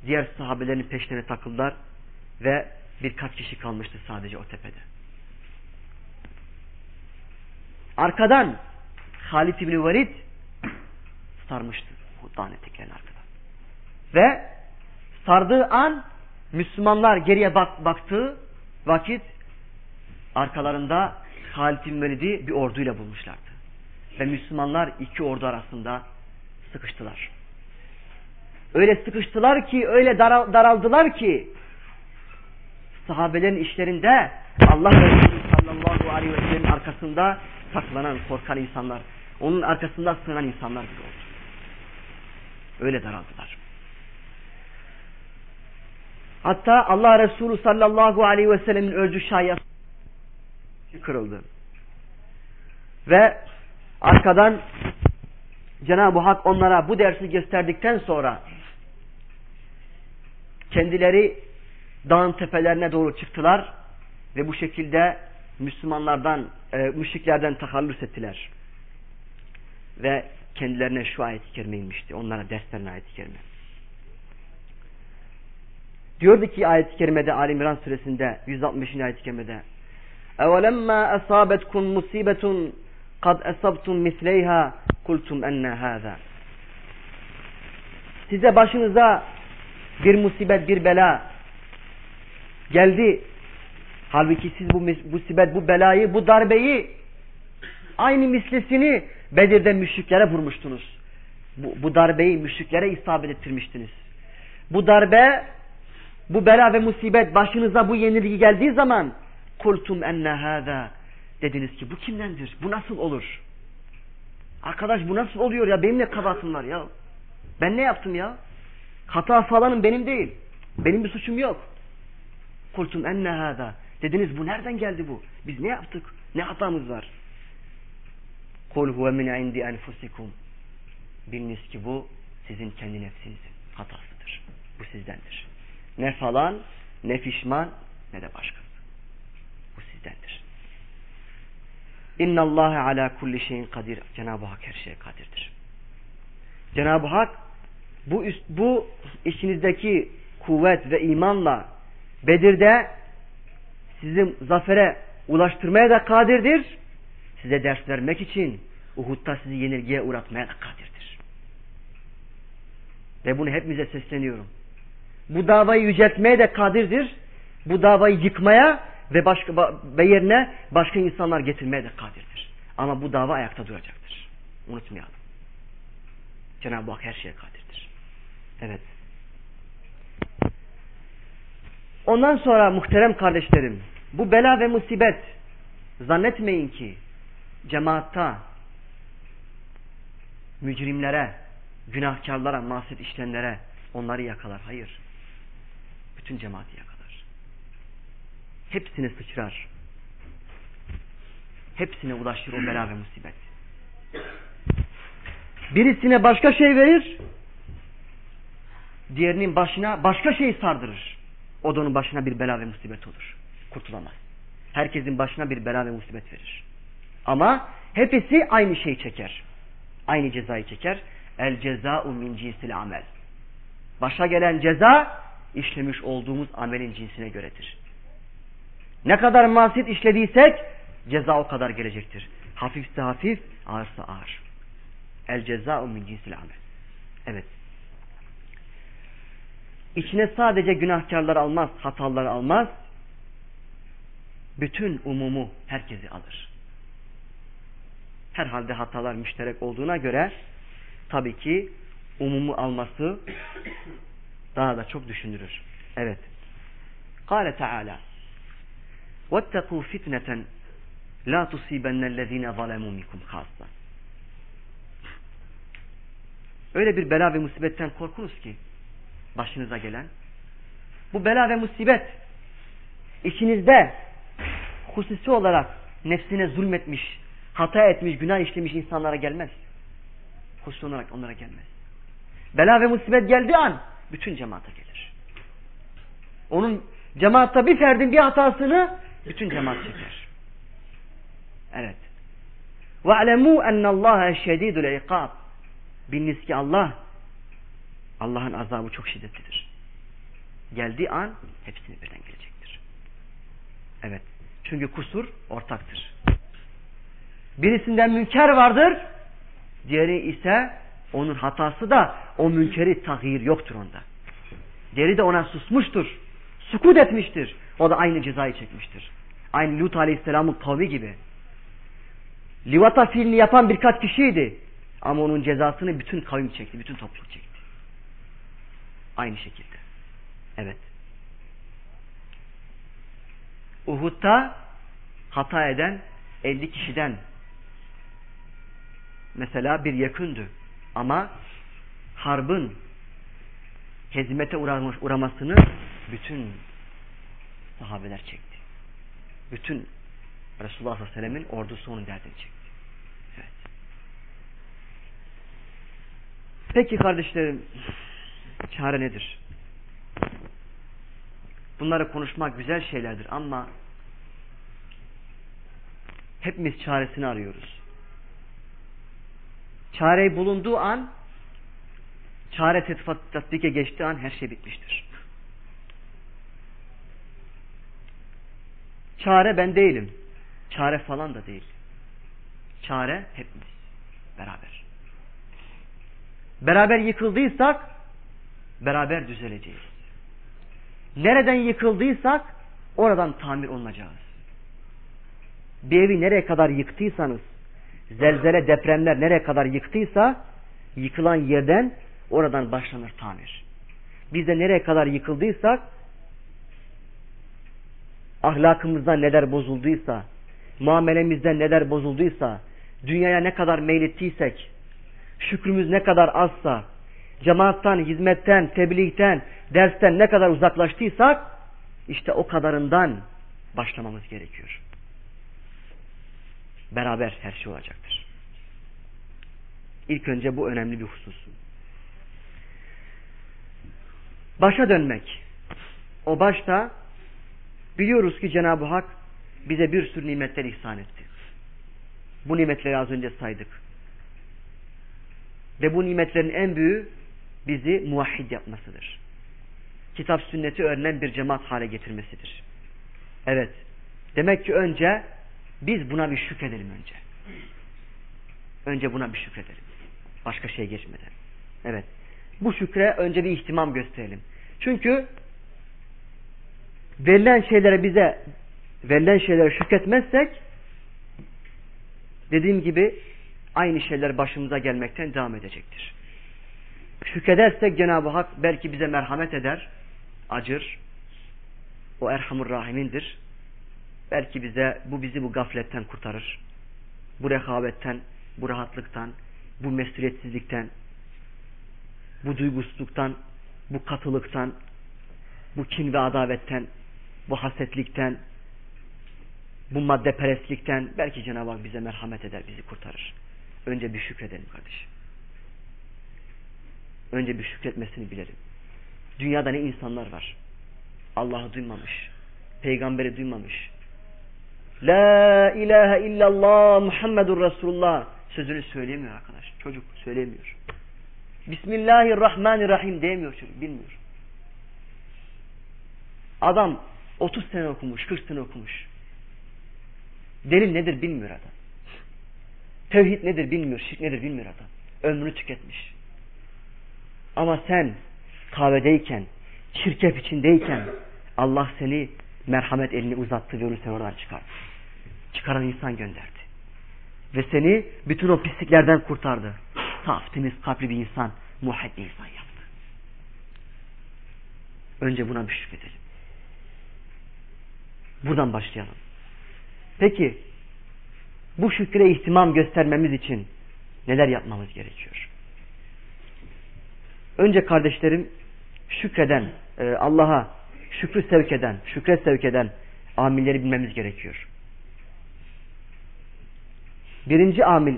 diğer sahabelerin peşlerine takıldılar ve birkaç kişi kalmıştı sadece o tepede. Arkadan Halid İbni Velid sarmıştı. Huddan eteklerini arkadan. Ve sardığı an Müslümanlar geriye bak, baktığı vakit arkalarında Halid bin Velid'i bir orduyla bulmuşlardı. Ve Müslümanlar iki ordu arasında sıkıştılar. Öyle sıkıştılar ki, öyle daraldılar ki sahabelerin işlerinde Allah Resulü sallallahu aleyhi ve sellem'in arkasında saklanan, korkan insanlar, onun arkasında sığınan insanlar gibi oldu. Öyle daraldılar. Hatta Allah Resulü sallallahu aleyhi ve sellemin öldüğü şayet kırıldı. Ve arkadan Cenab-ı Hak onlara bu dersi gösterdikten sonra kendileri dağın tepelerine doğru çıktılar ve bu şekilde Müslümanlardan, e, müşriklerden takallüs ettiler Ve kendilerine şu ayet-i kerime inmişti. Onlara derslerine ayet-i kerime. Diyordu ki ayet-i kerimede Ali İmran suresinde 160. ayet-i kerimede اَوَلَمَّا أَصَابَتْكُمْ مُصِيبَةٌ قَدْ أَصَبْتُمْ مِثْلَيْهَا قُلْتُمْ اَنَّ هَذَا Size başınıza bir musibet, bir bela geldi. Halbuki siz bu musibet, bu belayı, bu darbeyi aynı mislesini Bedir'de müşriklere vurmuştunuz. Bu, bu darbeyi müşriklere isabet ettirmiştiniz. Bu darbe, bu bela ve musibet başınıza bu yenilgi geldiği zaman kultum enne hâzâ dediniz ki bu kimdendir? Bu nasıl olur? Arkadaş bu nasıl oluyor ya? Benim ne kabahatim var ya? Ben ne yaptım ya? Hata falanım benim değil. Benim bir suçum yok. Kultum enne hâzâ dediniz bu nereden geldi bu? Biz ne yaptık? Ne hatamız var? Kul huve min indi enfusikum. Biliniz ki bu sizin kendi nefsinizin hatasıdır. Bu sizdendir. Ne falan, ne pişman, ne de başkası. Bu sizdendir. İnna Allah ala kulli şeyin kadir. Cenab-ı Hak her şeye kadirdir. Cenab-ı Hak bu üst, bu işinizdeki kuvvet ve imanla Bedir'de sizi zafere ulaştırmaya da kadirdir size ders vermek için Uhud'da sizi yenilgiye uğratmaya kadirdir. Ve bunu hepimize sesleniyorum. Bu davayı yüceltmeye de kadirdir. Bu davayı yıkmaya ve başka ve yerine başka insanlar getirmeye de kadirdir. Ama bu dava ayakta duracaktır. Unutmayalım. Cenab-ı Hak her şeye kadirdir. Evet. Ondan sonra muhterem kardeşlerim, bu bela ve musibet zannetmeyin ki cemaatta mücrimlere, günahkarlara, masit işleyenlere onları yakalar. Hayır. Bütün cemaati yakalar. Hepsini sıçrar. Hepsine ulaşır o bela ve musibet. Birisine başka şey verir, diğerinin başına başka şey sardırır. O da onun başına bir bela ve musibet olur. Kurtulamaz. Herkesin başına bir bela ve musibet verir. Ama hepsi aynı şeyi çeker. Aynı cezayı çeker. El ceza'u min cinsil amel. Başa gelen ceza işlemiş olduğumuz amelin cinsine göredir. Ne kadar masit işlediysek ceza o kadar gelecektir. Hafifse hafif, ağırsa ağır. El ceza'u min cinsil amel. Evet. İçine sadece günahkarlar almaz, hatalar almaz. Bütün umumu herkesi alır herhalde hatalar müşterek olduğuna göre tabii ki umumu alması daha da çok düşündürür. Evet. Kale Teala وَاتَّقُوا فِتْنَةً لَا تُصِيبَنَّ الَّذ۪ينَ ظَلَمُوا مِكُمْ خَاصًا Öyle bir bela ve musibetten korkunuz ki başınıza gelen bu bela ve musibet içinizde hususi olarak nefsine zulmetmiş, hata etmiş, günah işlemiş insanlara gelmez. Husus olarak onlara gelmez. Bela ve musibet geldiği an bütün cemaate gelir. Onun cemaatta bir ferdin bir hatasını bütün cemaat çeker. Evet. وَعْلَمُوا اَنَّ اللّٰهَ شَد۪يدُ الْاِقَابِ Biliniz ki Allah Allah'ın azabı çok şiddetlidir. Geldiği an hepsini birden gelecektir. Evet. Çünkü kusur ortaktır. Birisinden münker vardır. Diğeri ise onun hatası da o münkeri tahir yoktur onda. Deri de ona susmuştur. Sukut etmiştir. O da aynı cezayı çekmiştir. Aynı Lut Aleyhisselam'ın kavmi gibi. Livata fiilini yapan birkaç kişiydi. Ama onun cezasını bütün kavim çekti. Bütün topluluk çekti. Aynı şekilde. Evet. Uhud'da hata eden 50 kişiden mesela bir yakındı. Ama harbın hezimete uğramış, uğramasını bütün sahabeler çekti. Bütün Resulullah sallallahu aleyhi ve sellemin ordusu onun derdini çekti. Evet. Peki kardeşlerim çare nedir? Bunları konuşmak güzel şeylerdir ama hepimiz çaresini arıyoruz. Çare bulunduğu an çare tatbike geçtiği an her şey bitmiştir. Çare ben değilim. Çare falan da değil. Çare hepimiz. Beraber. Beraber yıkıldıysak beraber düzeleceğiz. Nereden yıkıldıysak oradan tamir olunacağız. Bir evi nereye kadar yıktıysanız zelzele depremler nereye kadar yıktıysa yıkılan yerden oradan başlanır tamir. Biz de nereye kadar yıkıldıysak ahlakımızdan neler bozulduysa muamelemizden neler bozulduysa dünyaya ne kadar meylettiysek şükrümüz ne kadar azsa cemaattan, hizmetten, tebliğten, dersten ne kadar uzaklaştıysak işte o kadarından başlamamız gerekiyor. Beraber her şey olacaktır. İlk önce bu önemli bir husus. Başa dönmek. O başta biliyoruz ki Cenab-ı Hak bize bir sürü nimetler ihsan etti. Bu nimetleri az önce saydık. Ve bu nimetlerin en büyüğü bizi muvahhid yapmasıdır. Kitap sünneti öğrenen bir cemaat hale getirmesidir. Evet. Demek ki önce biz buna bir şükredelim önce. Önce buna bir şükredelim. Başka şey geçmeden. Evet. Bu şükre önce bir ihtimam gösterelim. Çünkü verilen şeylere bize verilen şeylere şükretmezsek dediğim gibi aynı şeyler başımıza gelmekten devam edecektir. Şükredersek Cenab-ı Hak belki bize merhamet eder, acır. O Erhamur Rahimindir. Belki bize bu bizi bu gafletten kurtarır. Bu rehavetten, bu rahatlıktan, bu mesuliyetsizlikten, bu duygusuzluktan, bu katılıktan, bu kin ve adavetten, bu hasetlikten, bu madde perestlikten belki Cenab-ı Hak bize merhamet eder, bizi kurtarır. Önce bir şükredelim kardeşim. Önce bir şükretmesini bilelim. Dünyada ne insanlar var? Allah'ı duymamış. Peygamberi duymamış. La ilahe illallah Muhammedur Resulullah sözünü söyleyemiyor arkadaş. Çocuk söylemiyor. Bismillahirrahmanirrahim diyemiyor çocuk. Bilmiyor. Adam 30 sene okumuş, 40 sene okumuş. Delil nedir bilmiyor adam. Tevhid nedir bilmiyor, şirk nedir bilmiyor adam. Ömrünü tüketmiş. Ama sen kahvedeyken, çirkef içindeyken Allah seni merhamet elini uzattı ve onu sen oradan çıkardı. Çıkaran insan gönderdi. Ve seni bütün o pisliklerden kurtardı. Saf, temiz kalpli bir insan, muhid bir insan yaptı. Önce buna bir şükredelim. Buradan başlayalım. Peki, bu şükre ihtimam göstermemiz için neler yapmamız gerekiyor? Önce kardeşlerim şükreden, e, Allah'a şükrü sevk eden, şükre sevk eden amilleri bilmemiz gerekiyor. Birinci amil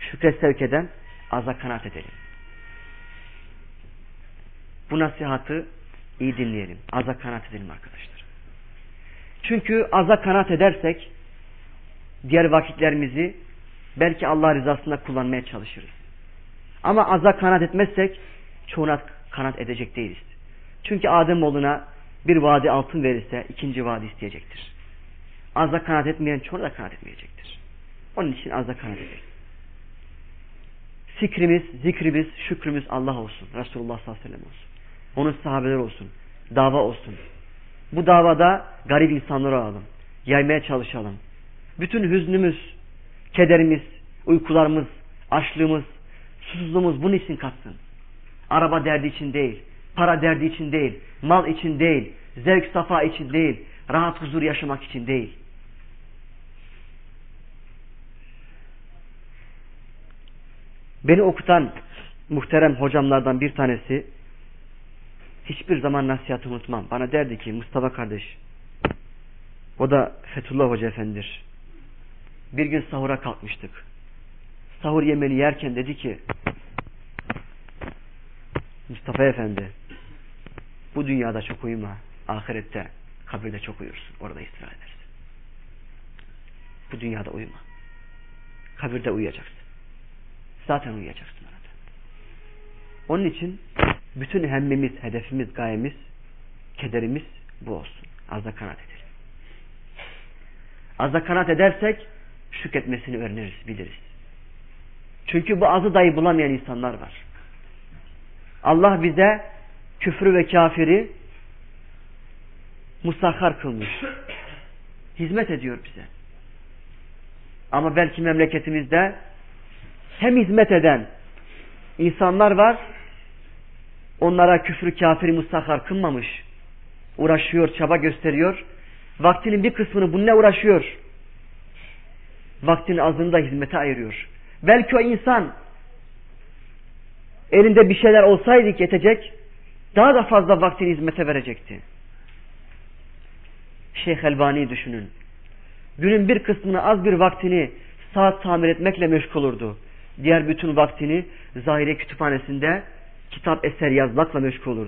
şükre sevk eden aza kanaat edelim. Bu nasihatı iyi dinleyelim. Aza kanaat edelim arkadaşlar. Çünkü aza kanaat edersek diğer vakitlerimizi belki Allah rızasında kullanmaya çalışırız. Ama aza kanaat etmezsek çoğuna kanat edecek değiliz. Çünkü Adem oğluna bir vadi altın verirse ikinci vadi isteyecektir. Azda kanat etmeyen çoğuna da kanat etmeyecektir. Onun için azda kanat edelim. Sikrimiz, zikrimiz, şükrümüz Allah olsun. Resulullah sallallahu aleyhi ve sellem olsun. Onun sahabeler olsun. dava olsun. Bu davada garip insanları alalım. Yaymaya çalışalım. Bütün hüznümüz, kederimiz, uykularımız, açlığımız, susuzluğumuz bunun için katsın. Araba derdi için değil, para derdi için değil, mal için değil, zevk safa için değil, rahat huzur yaşamak için değil. Beni okutan muhterem hocamlardan bir tanesi hiçbir zaman nasihatı unutmam. Bana derdi ki Mustafa kardeş o da Fethullah Hoca Efendidir. Bir gün sahura kalkmıştık. Sahur yemeni yerken dedi ki Mustafa Efendi bu dünyada çok uyuma. Ahirette kabirde çok uyursun. Orada istirahat edersin. Bu dünyada uyuma. Kabirde uyuyacaksın. Zaten uyuyacaksın orada. Onun için bütün hemmimiz, hedefimiz, gayemiz, kederimiz bu olsun. Azza kanat edelim. Azza kanat edersek şükretmesini öğreniriz, biliriz. Çünkü bu azı dahi bulamayan insanlar var. Allah bize küfrü ve kafiri musahhar kılmış. Hizmet ediyor bize. Ama belki memleketimizde hem hizmet eden insanlar var, onlara küfrü kafiri musahhar kılmamış. Uğraşıyor, çaba gösteriyor. Vaktinin bir kısmını bununla uğraşıyor. Vaktinin azını da hizmete ayırıyor. Belki o insan elinde bir şeyler olsaydı yetecek, daha da fazla vaktini hizmete verecekti. Şeyh Elbani düşünün. Günün bir kısmını az bir vaktini saat tamir etmekle meşgul. Diğer bütün vaktini zahire kütüphanesinde kitap eser yazmakla meşgul.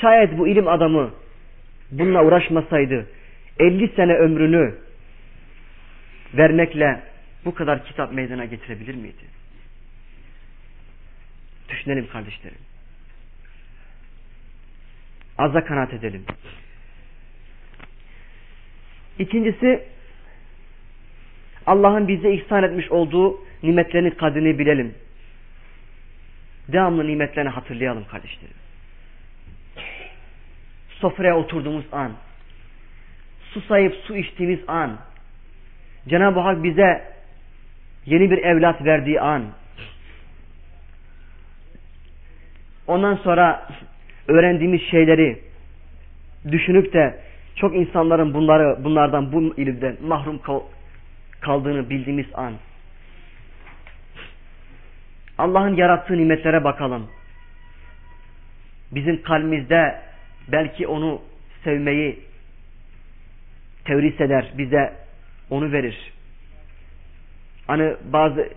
Şayet bu ilim adamı bununla uğraşmasaydı 50 sene ömrünü vermekle bu kadar kitap meydana getirebilir miydi? Düşünelim kardeşlerim. Azza kanaat edelim. İkincisi Allah'ın bize ihsan etmiş olduğu nimetlerin kadrini bilelim. Devamlı nimetlerini hatırlayalım kardeşlerim. Sofraya oturduğumuz an, su sayıp su içtiğimiz an, Cenab-ı Hak bize yeni bir evlat verdiği an, ondan sonra öğrendiğimiz şeyleri düşünüp de çok insanların bunları bunlardan bu ilimden mahrum kaldığını bildiğimiz an Allah'ın yarattığı nimetlere bakalım. Bizim kalbimizde belki onu sevmeyi tevris eder, bize onu verir. Hani bazı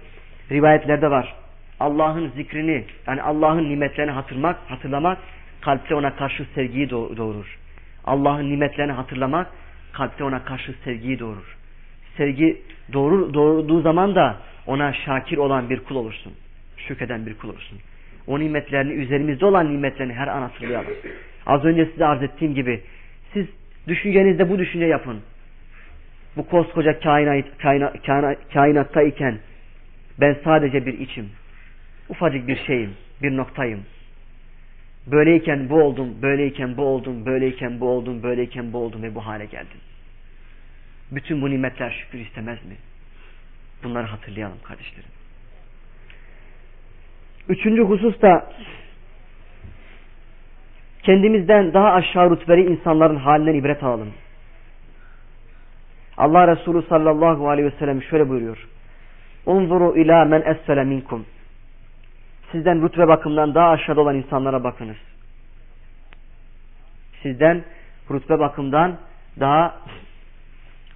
rivayetlerde var. Allah'ın zikrini, yani Allah'ın nimetlerini hatırlamak, hatırlamak kalpte ona karşı sevgiyi doğurur. Allah'ın nimetlerini hatırlamak kalpte ona karşı sevgiyi doğurur. Sevgi doğurur, doğurduğu zaman da ona şakir olan bir kul olursun. Şükreden bir kul olursun. O nimetlerini, üzerimizde olan nimetlerini her an hatırlayalım. Az önce size arz ettiğim gibi siz düşüncenizde bu düşünce yapın. Bu koskoca kainat, kainat, kainat, kainatta iken ben sadece bir içim. Ufacık bir şeyim, bir noktayım. Böyleyken bu oldum, böyleyken bu oldum, böyleyken bu oldum, böyleyken bu oldum ve bu hale geldim. Bütün bu nimetler şükür istemez mi? Bunları hatırlayalım kardeşlerim. Üçüncü husus da kendimizden daha aşağı rütbeli insanların halinden ibret alalım. Allah Resulü sallallahu aleyhi ve sellem şöyle buyuruyor. Unzuru ila men esfele minkum Sizden rütbe bakımından daha aşağıda olan insanlara bakınız. Sizden rütbe bakımdan daha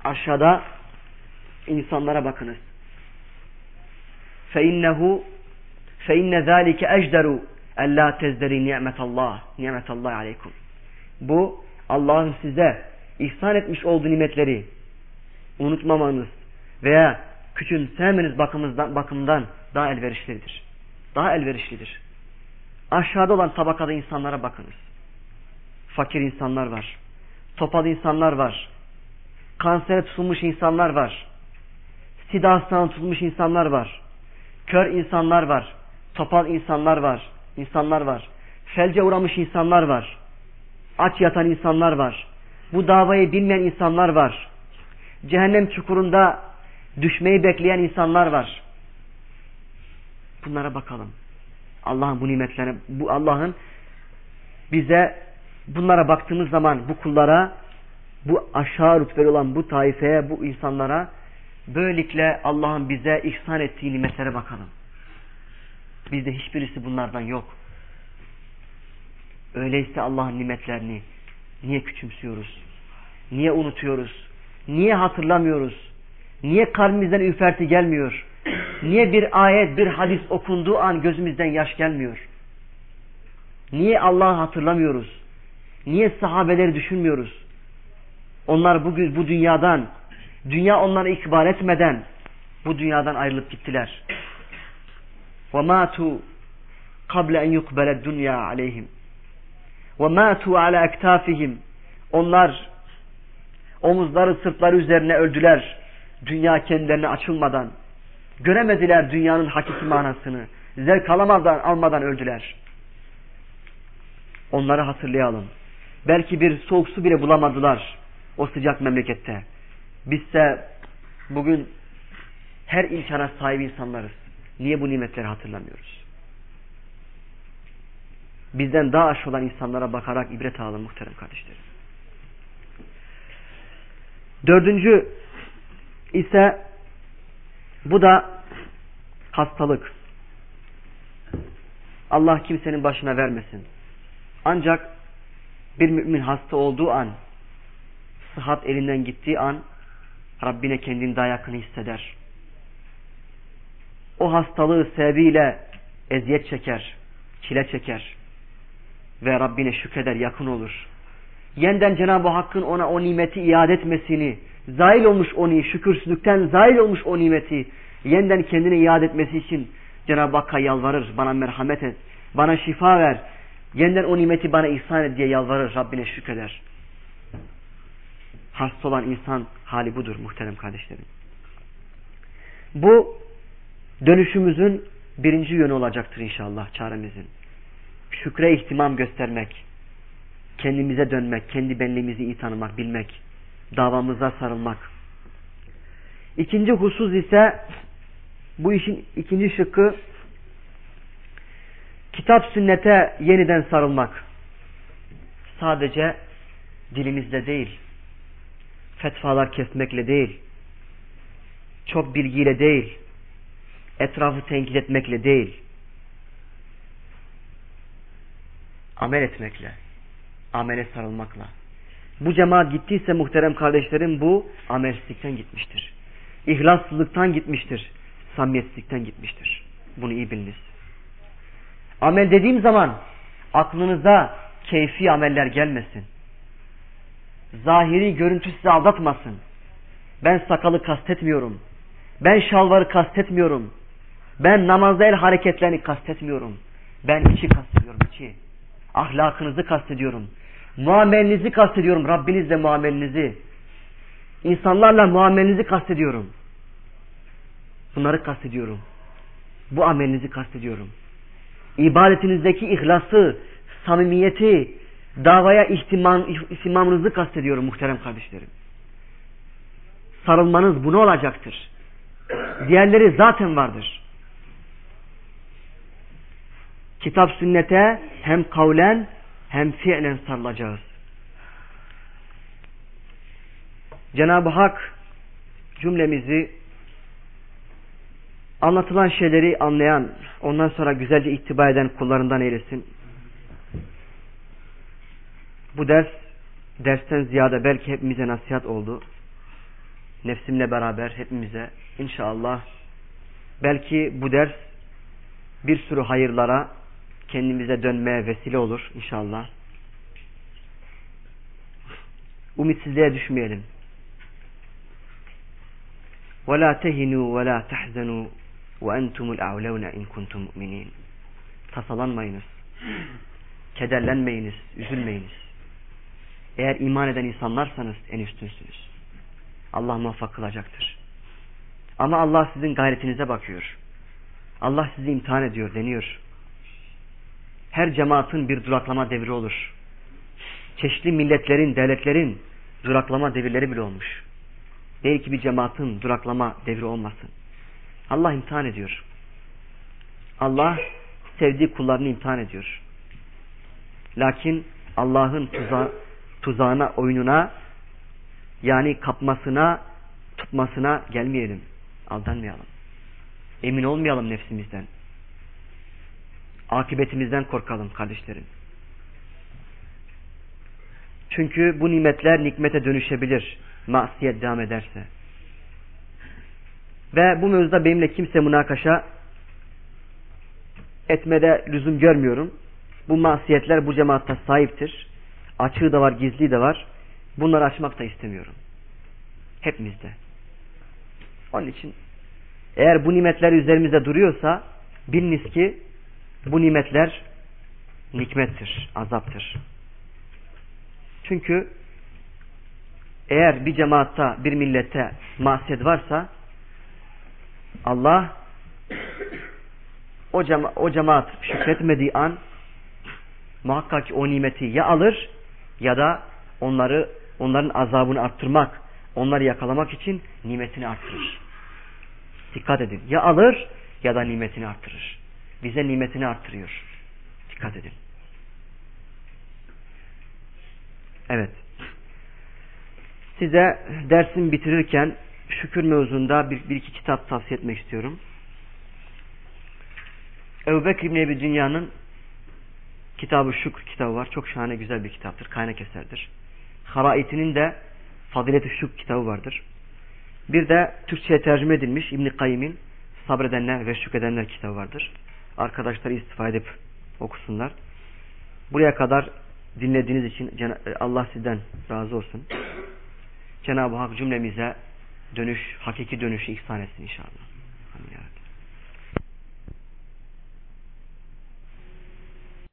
aşağıda insanlara bakınız. فَاِنَّهُ فَاِنَّ ذَٰلِكَ اَجْدَرُوا اَلَّا تَزْدَرِي نِعْمَةَ اللّٰهِ نِعْمَةَ اللّٰهِ عَلَيْكُمْ Bu Allah'ın size ihsan etmiş olduğu nimetleri unutmamanız veya küçümsemeniz bakımından, bakımdan daha elverişlidir. Daha elverişlidir. Aşağıda olan tabakada insanlara bakınız. Fakir insanlar var. Topal insanlar var. Kansere tutulmuş insanlar var. Sida hastalığına tutulmuş insanlar var. Kör insanlar var. Topal insanlar var. İnsanlar var. Felce uğramış insanlar var. aç yatan insanlar var. Bu davayı bilmeyen insanlar var. Cehennem çukurunda düşmeyi bekleyen insanlar var. Bunlara bakalım. Allah'ın bu nimetlerine, bu Allah'ın bize bunlara baktığımız zaman bu kullara, bu aşağı rütbeli olan bu taifeye, bu insanlara böylelikle Allah'ın bize ihsan ettiği nimetlere bakalım. Bizde hiçbirisi bunlardan yok. Öyleyse Allah'ın nimetlerini niye küçümsüyoruz? Niye unutuyoruz? Niye hatırlamıyoruz? Niye kalbimizden ürperti gelmiyor? Niye bir ayet, bir hadis okunduğu an gözümüzden yaş gelmiyor? Niye Allah'ı hatırlamıyoruz? Niye sahabeleri düşünmüyoruz? Onlar bugün bu dünyadan, dünya onları ikbal etmeden bu dünyadan ayrılıp gittiler. وَمَاتُوا قَبْلَ اَنْ يُقْبَلَ الدُّنْيَا عَلَيْهِمْ وَمَاتُوا عَلَى اَكْتَافِهِمْ Onlar omuzları sırtları üzerine öldüler. Dünya kendilerine açılmadan. Göremediler dünyanın hakiki manasını. Zevk alamadan, almadan öldüler. Onları hatırlayalım. Belki bir soğuk su bile bulamadılar o sıcak memlekette. Bizse bugün her imkana sahip insanlarız. Niye bu nimetleri hatırlamıyoruz? Bizden daha aşağı olan insanlara bakarak ibret alalım muhterem kardeşlerim. Dördüncü ise bu da hastalık. Allah kimsenin başına vermesin. Ancak bir mümin hasta olduğu an, sıhhat elinden gittiği an Rabbine kendini daha yakın hisseder. O hastalığı sebebiyle eziyet çeker, çile çeker ve Rabbine şükreder, yakın olur. Yeniden Cenab-ı Hakk'ın ona o nimeti iade etmesini, zail olmuş o nimeti, şükürsüzlükten zail olmuş o nimeti yeniden kendine iade etmesi için Cenab-ı Hakk'a yalvarır, bana merhamet et, bana şifa ver, yeniden o nimeti bana ihsan et diye yalvarır, Rabbine şükreder. Hasta olan insan hali budur muhterem kardeşlerim. Bu dönüşümüzün birinci yönü olacaktır inşallah çaremizin. Şükre ihtimam göstermek, kendimize dönmek, kendi benliğimizi iyi tanımak, bilmek, davamıza sarılmak. İkinci husus ise bu işin ikinci şıkkı kitap sünnete yeniden sarılmak. Sadece dilimizde değil, fetvalar kesmekle değil, çok bilgiyle değil, etrafı tenkit etmekle değil, amel etmekle, amele sarılmakla. Bu cemaat gittiyse muhterem kardeşlerim bu amelsizlikten gitmiştir. İhlassızlıktan gitmiştir. Samimiyetsizlikten gitmiştir. Bunu iyi biliniz. Amel dediğim zaman aklınıza keyfi ameller gelmesin. Zahiri görüntü sizi aldatmasın. Ben sakalı kastetmiyorum. Ben şalvarı kastetmiyorum. Ben namazda el hareketlerini kastetmiyorum. Ben içi kastediyorum içi. Ahlakınızı kastediyorum. Muamelinizi kastediyorum. Rabbinizle muamelinizi. İnsanlarla muamelinizi kastediyorum. Bunları kastediyorum. Bu amelinizi kastediyorum. İbadetinizdeki ihlası, samimiyeti, davaya ihtimam, ihtimamınızı kastediyorum muhterem kardeşlerim. Sarılmanız bunu olacaktır. Diğerleri zaten vardır. Kitap sünnete hem kavlen hem fiilen sarılacağız. Cenab-ı Hak cümlemizi anlatılan şeyleri anlayan, ondan sonra güzelce ittiba eden kullarından eylesin. Bu ders, dersten ziyade belki hepimize nasihat oldu. Nefsimle beraber hepimize inşallah. Belki bu ders bir sürü hayırlara, kendimize dönmeye vesile olur inşallah. Umitsizliğe düşmeyelim. وَلَا تَهِنُوا وَلَا تَحْزَنُوا وَاَنْتُمُ الْاَعْلَوْنَ اِنْ كُنْتُمْ مُؤْمِنِينَ Tasalanmayınız. Kederlenmeyiniz, üzülmeyiniz. Eğer iman eden insanlarsanız en üstünsünüz. Allah muvaffak kılacaktır. Ama Allah sizin gayretinize bakıyor. Allah sizi imtihan ediyor, deniyor. Her cemaatin bir duraklama devri olur. çeşitli milletlerin, devletlerin duraklama devirleri bile olmuş. Değil ki bir cemaatin duraklama devri olmasın. Allah imtihan ediyor. Allah sevdiği kullarını imtihan ediyor. Lakin Allah'ın tuza tuzağına, oyununa yani kapmasına, tutmasına gelmeyelim. Aldanmayalım. Emin olmayalım nefsimizden. Akibetimizden korkalım kardeşlerim. Çünkü bu nimetler nikmete dönüşebilir. Masiyet devam ederse. Ve bu mevzuda benimle kimse münakaşa etmede lüzum görmüyorum. Bu masiyetler bu cemaatta sahiptir. Açığı da var, gizli de var. Bunları açmak da istemiyorum. Hepimizde. Onun için eğer bu nimetler üzerimizde duruyorsa biliniz ki bu nimetler nikmettir, azaptır. Çünkü eğer bir cemaatta, bir millette masiyet varsa Allah o, cema o cemaat şükretmediği an muhakkak o nimeti ya alır ya da onları onların azabını arttırmak, onları yakalamak için nimetini arttırır. Dikkat edin. Ya alır ya da nimetini arttırır. Bize nimetini arttırıyor. Dikkat edin. Evet. Size dersim bitirirken şükür mevzunda bir, bir iki kitap tavsiye etmek istiyorum. Ebu Bekir İbni Ebi Dünya'nın kitabı Şükür kitabı var. Çok şahane güzel bir kitaptır. Kaynak eserdir. Haraitinin de Fazilet-i Şükür kitabı vardır. Bir de Türkçe'ye tercüme edilmiş İbn Kayyim'in Sabredenler ve Şükredenler kitabı vardır. Arkadaşlar istifade edip okusunlar. Buraya kadar dinlediğiniz için Allah sizden razı olsun. Cenab-ı Hak cümlemize dönüş, hakiki dönüşü ihsan etsin inşallah. Amin.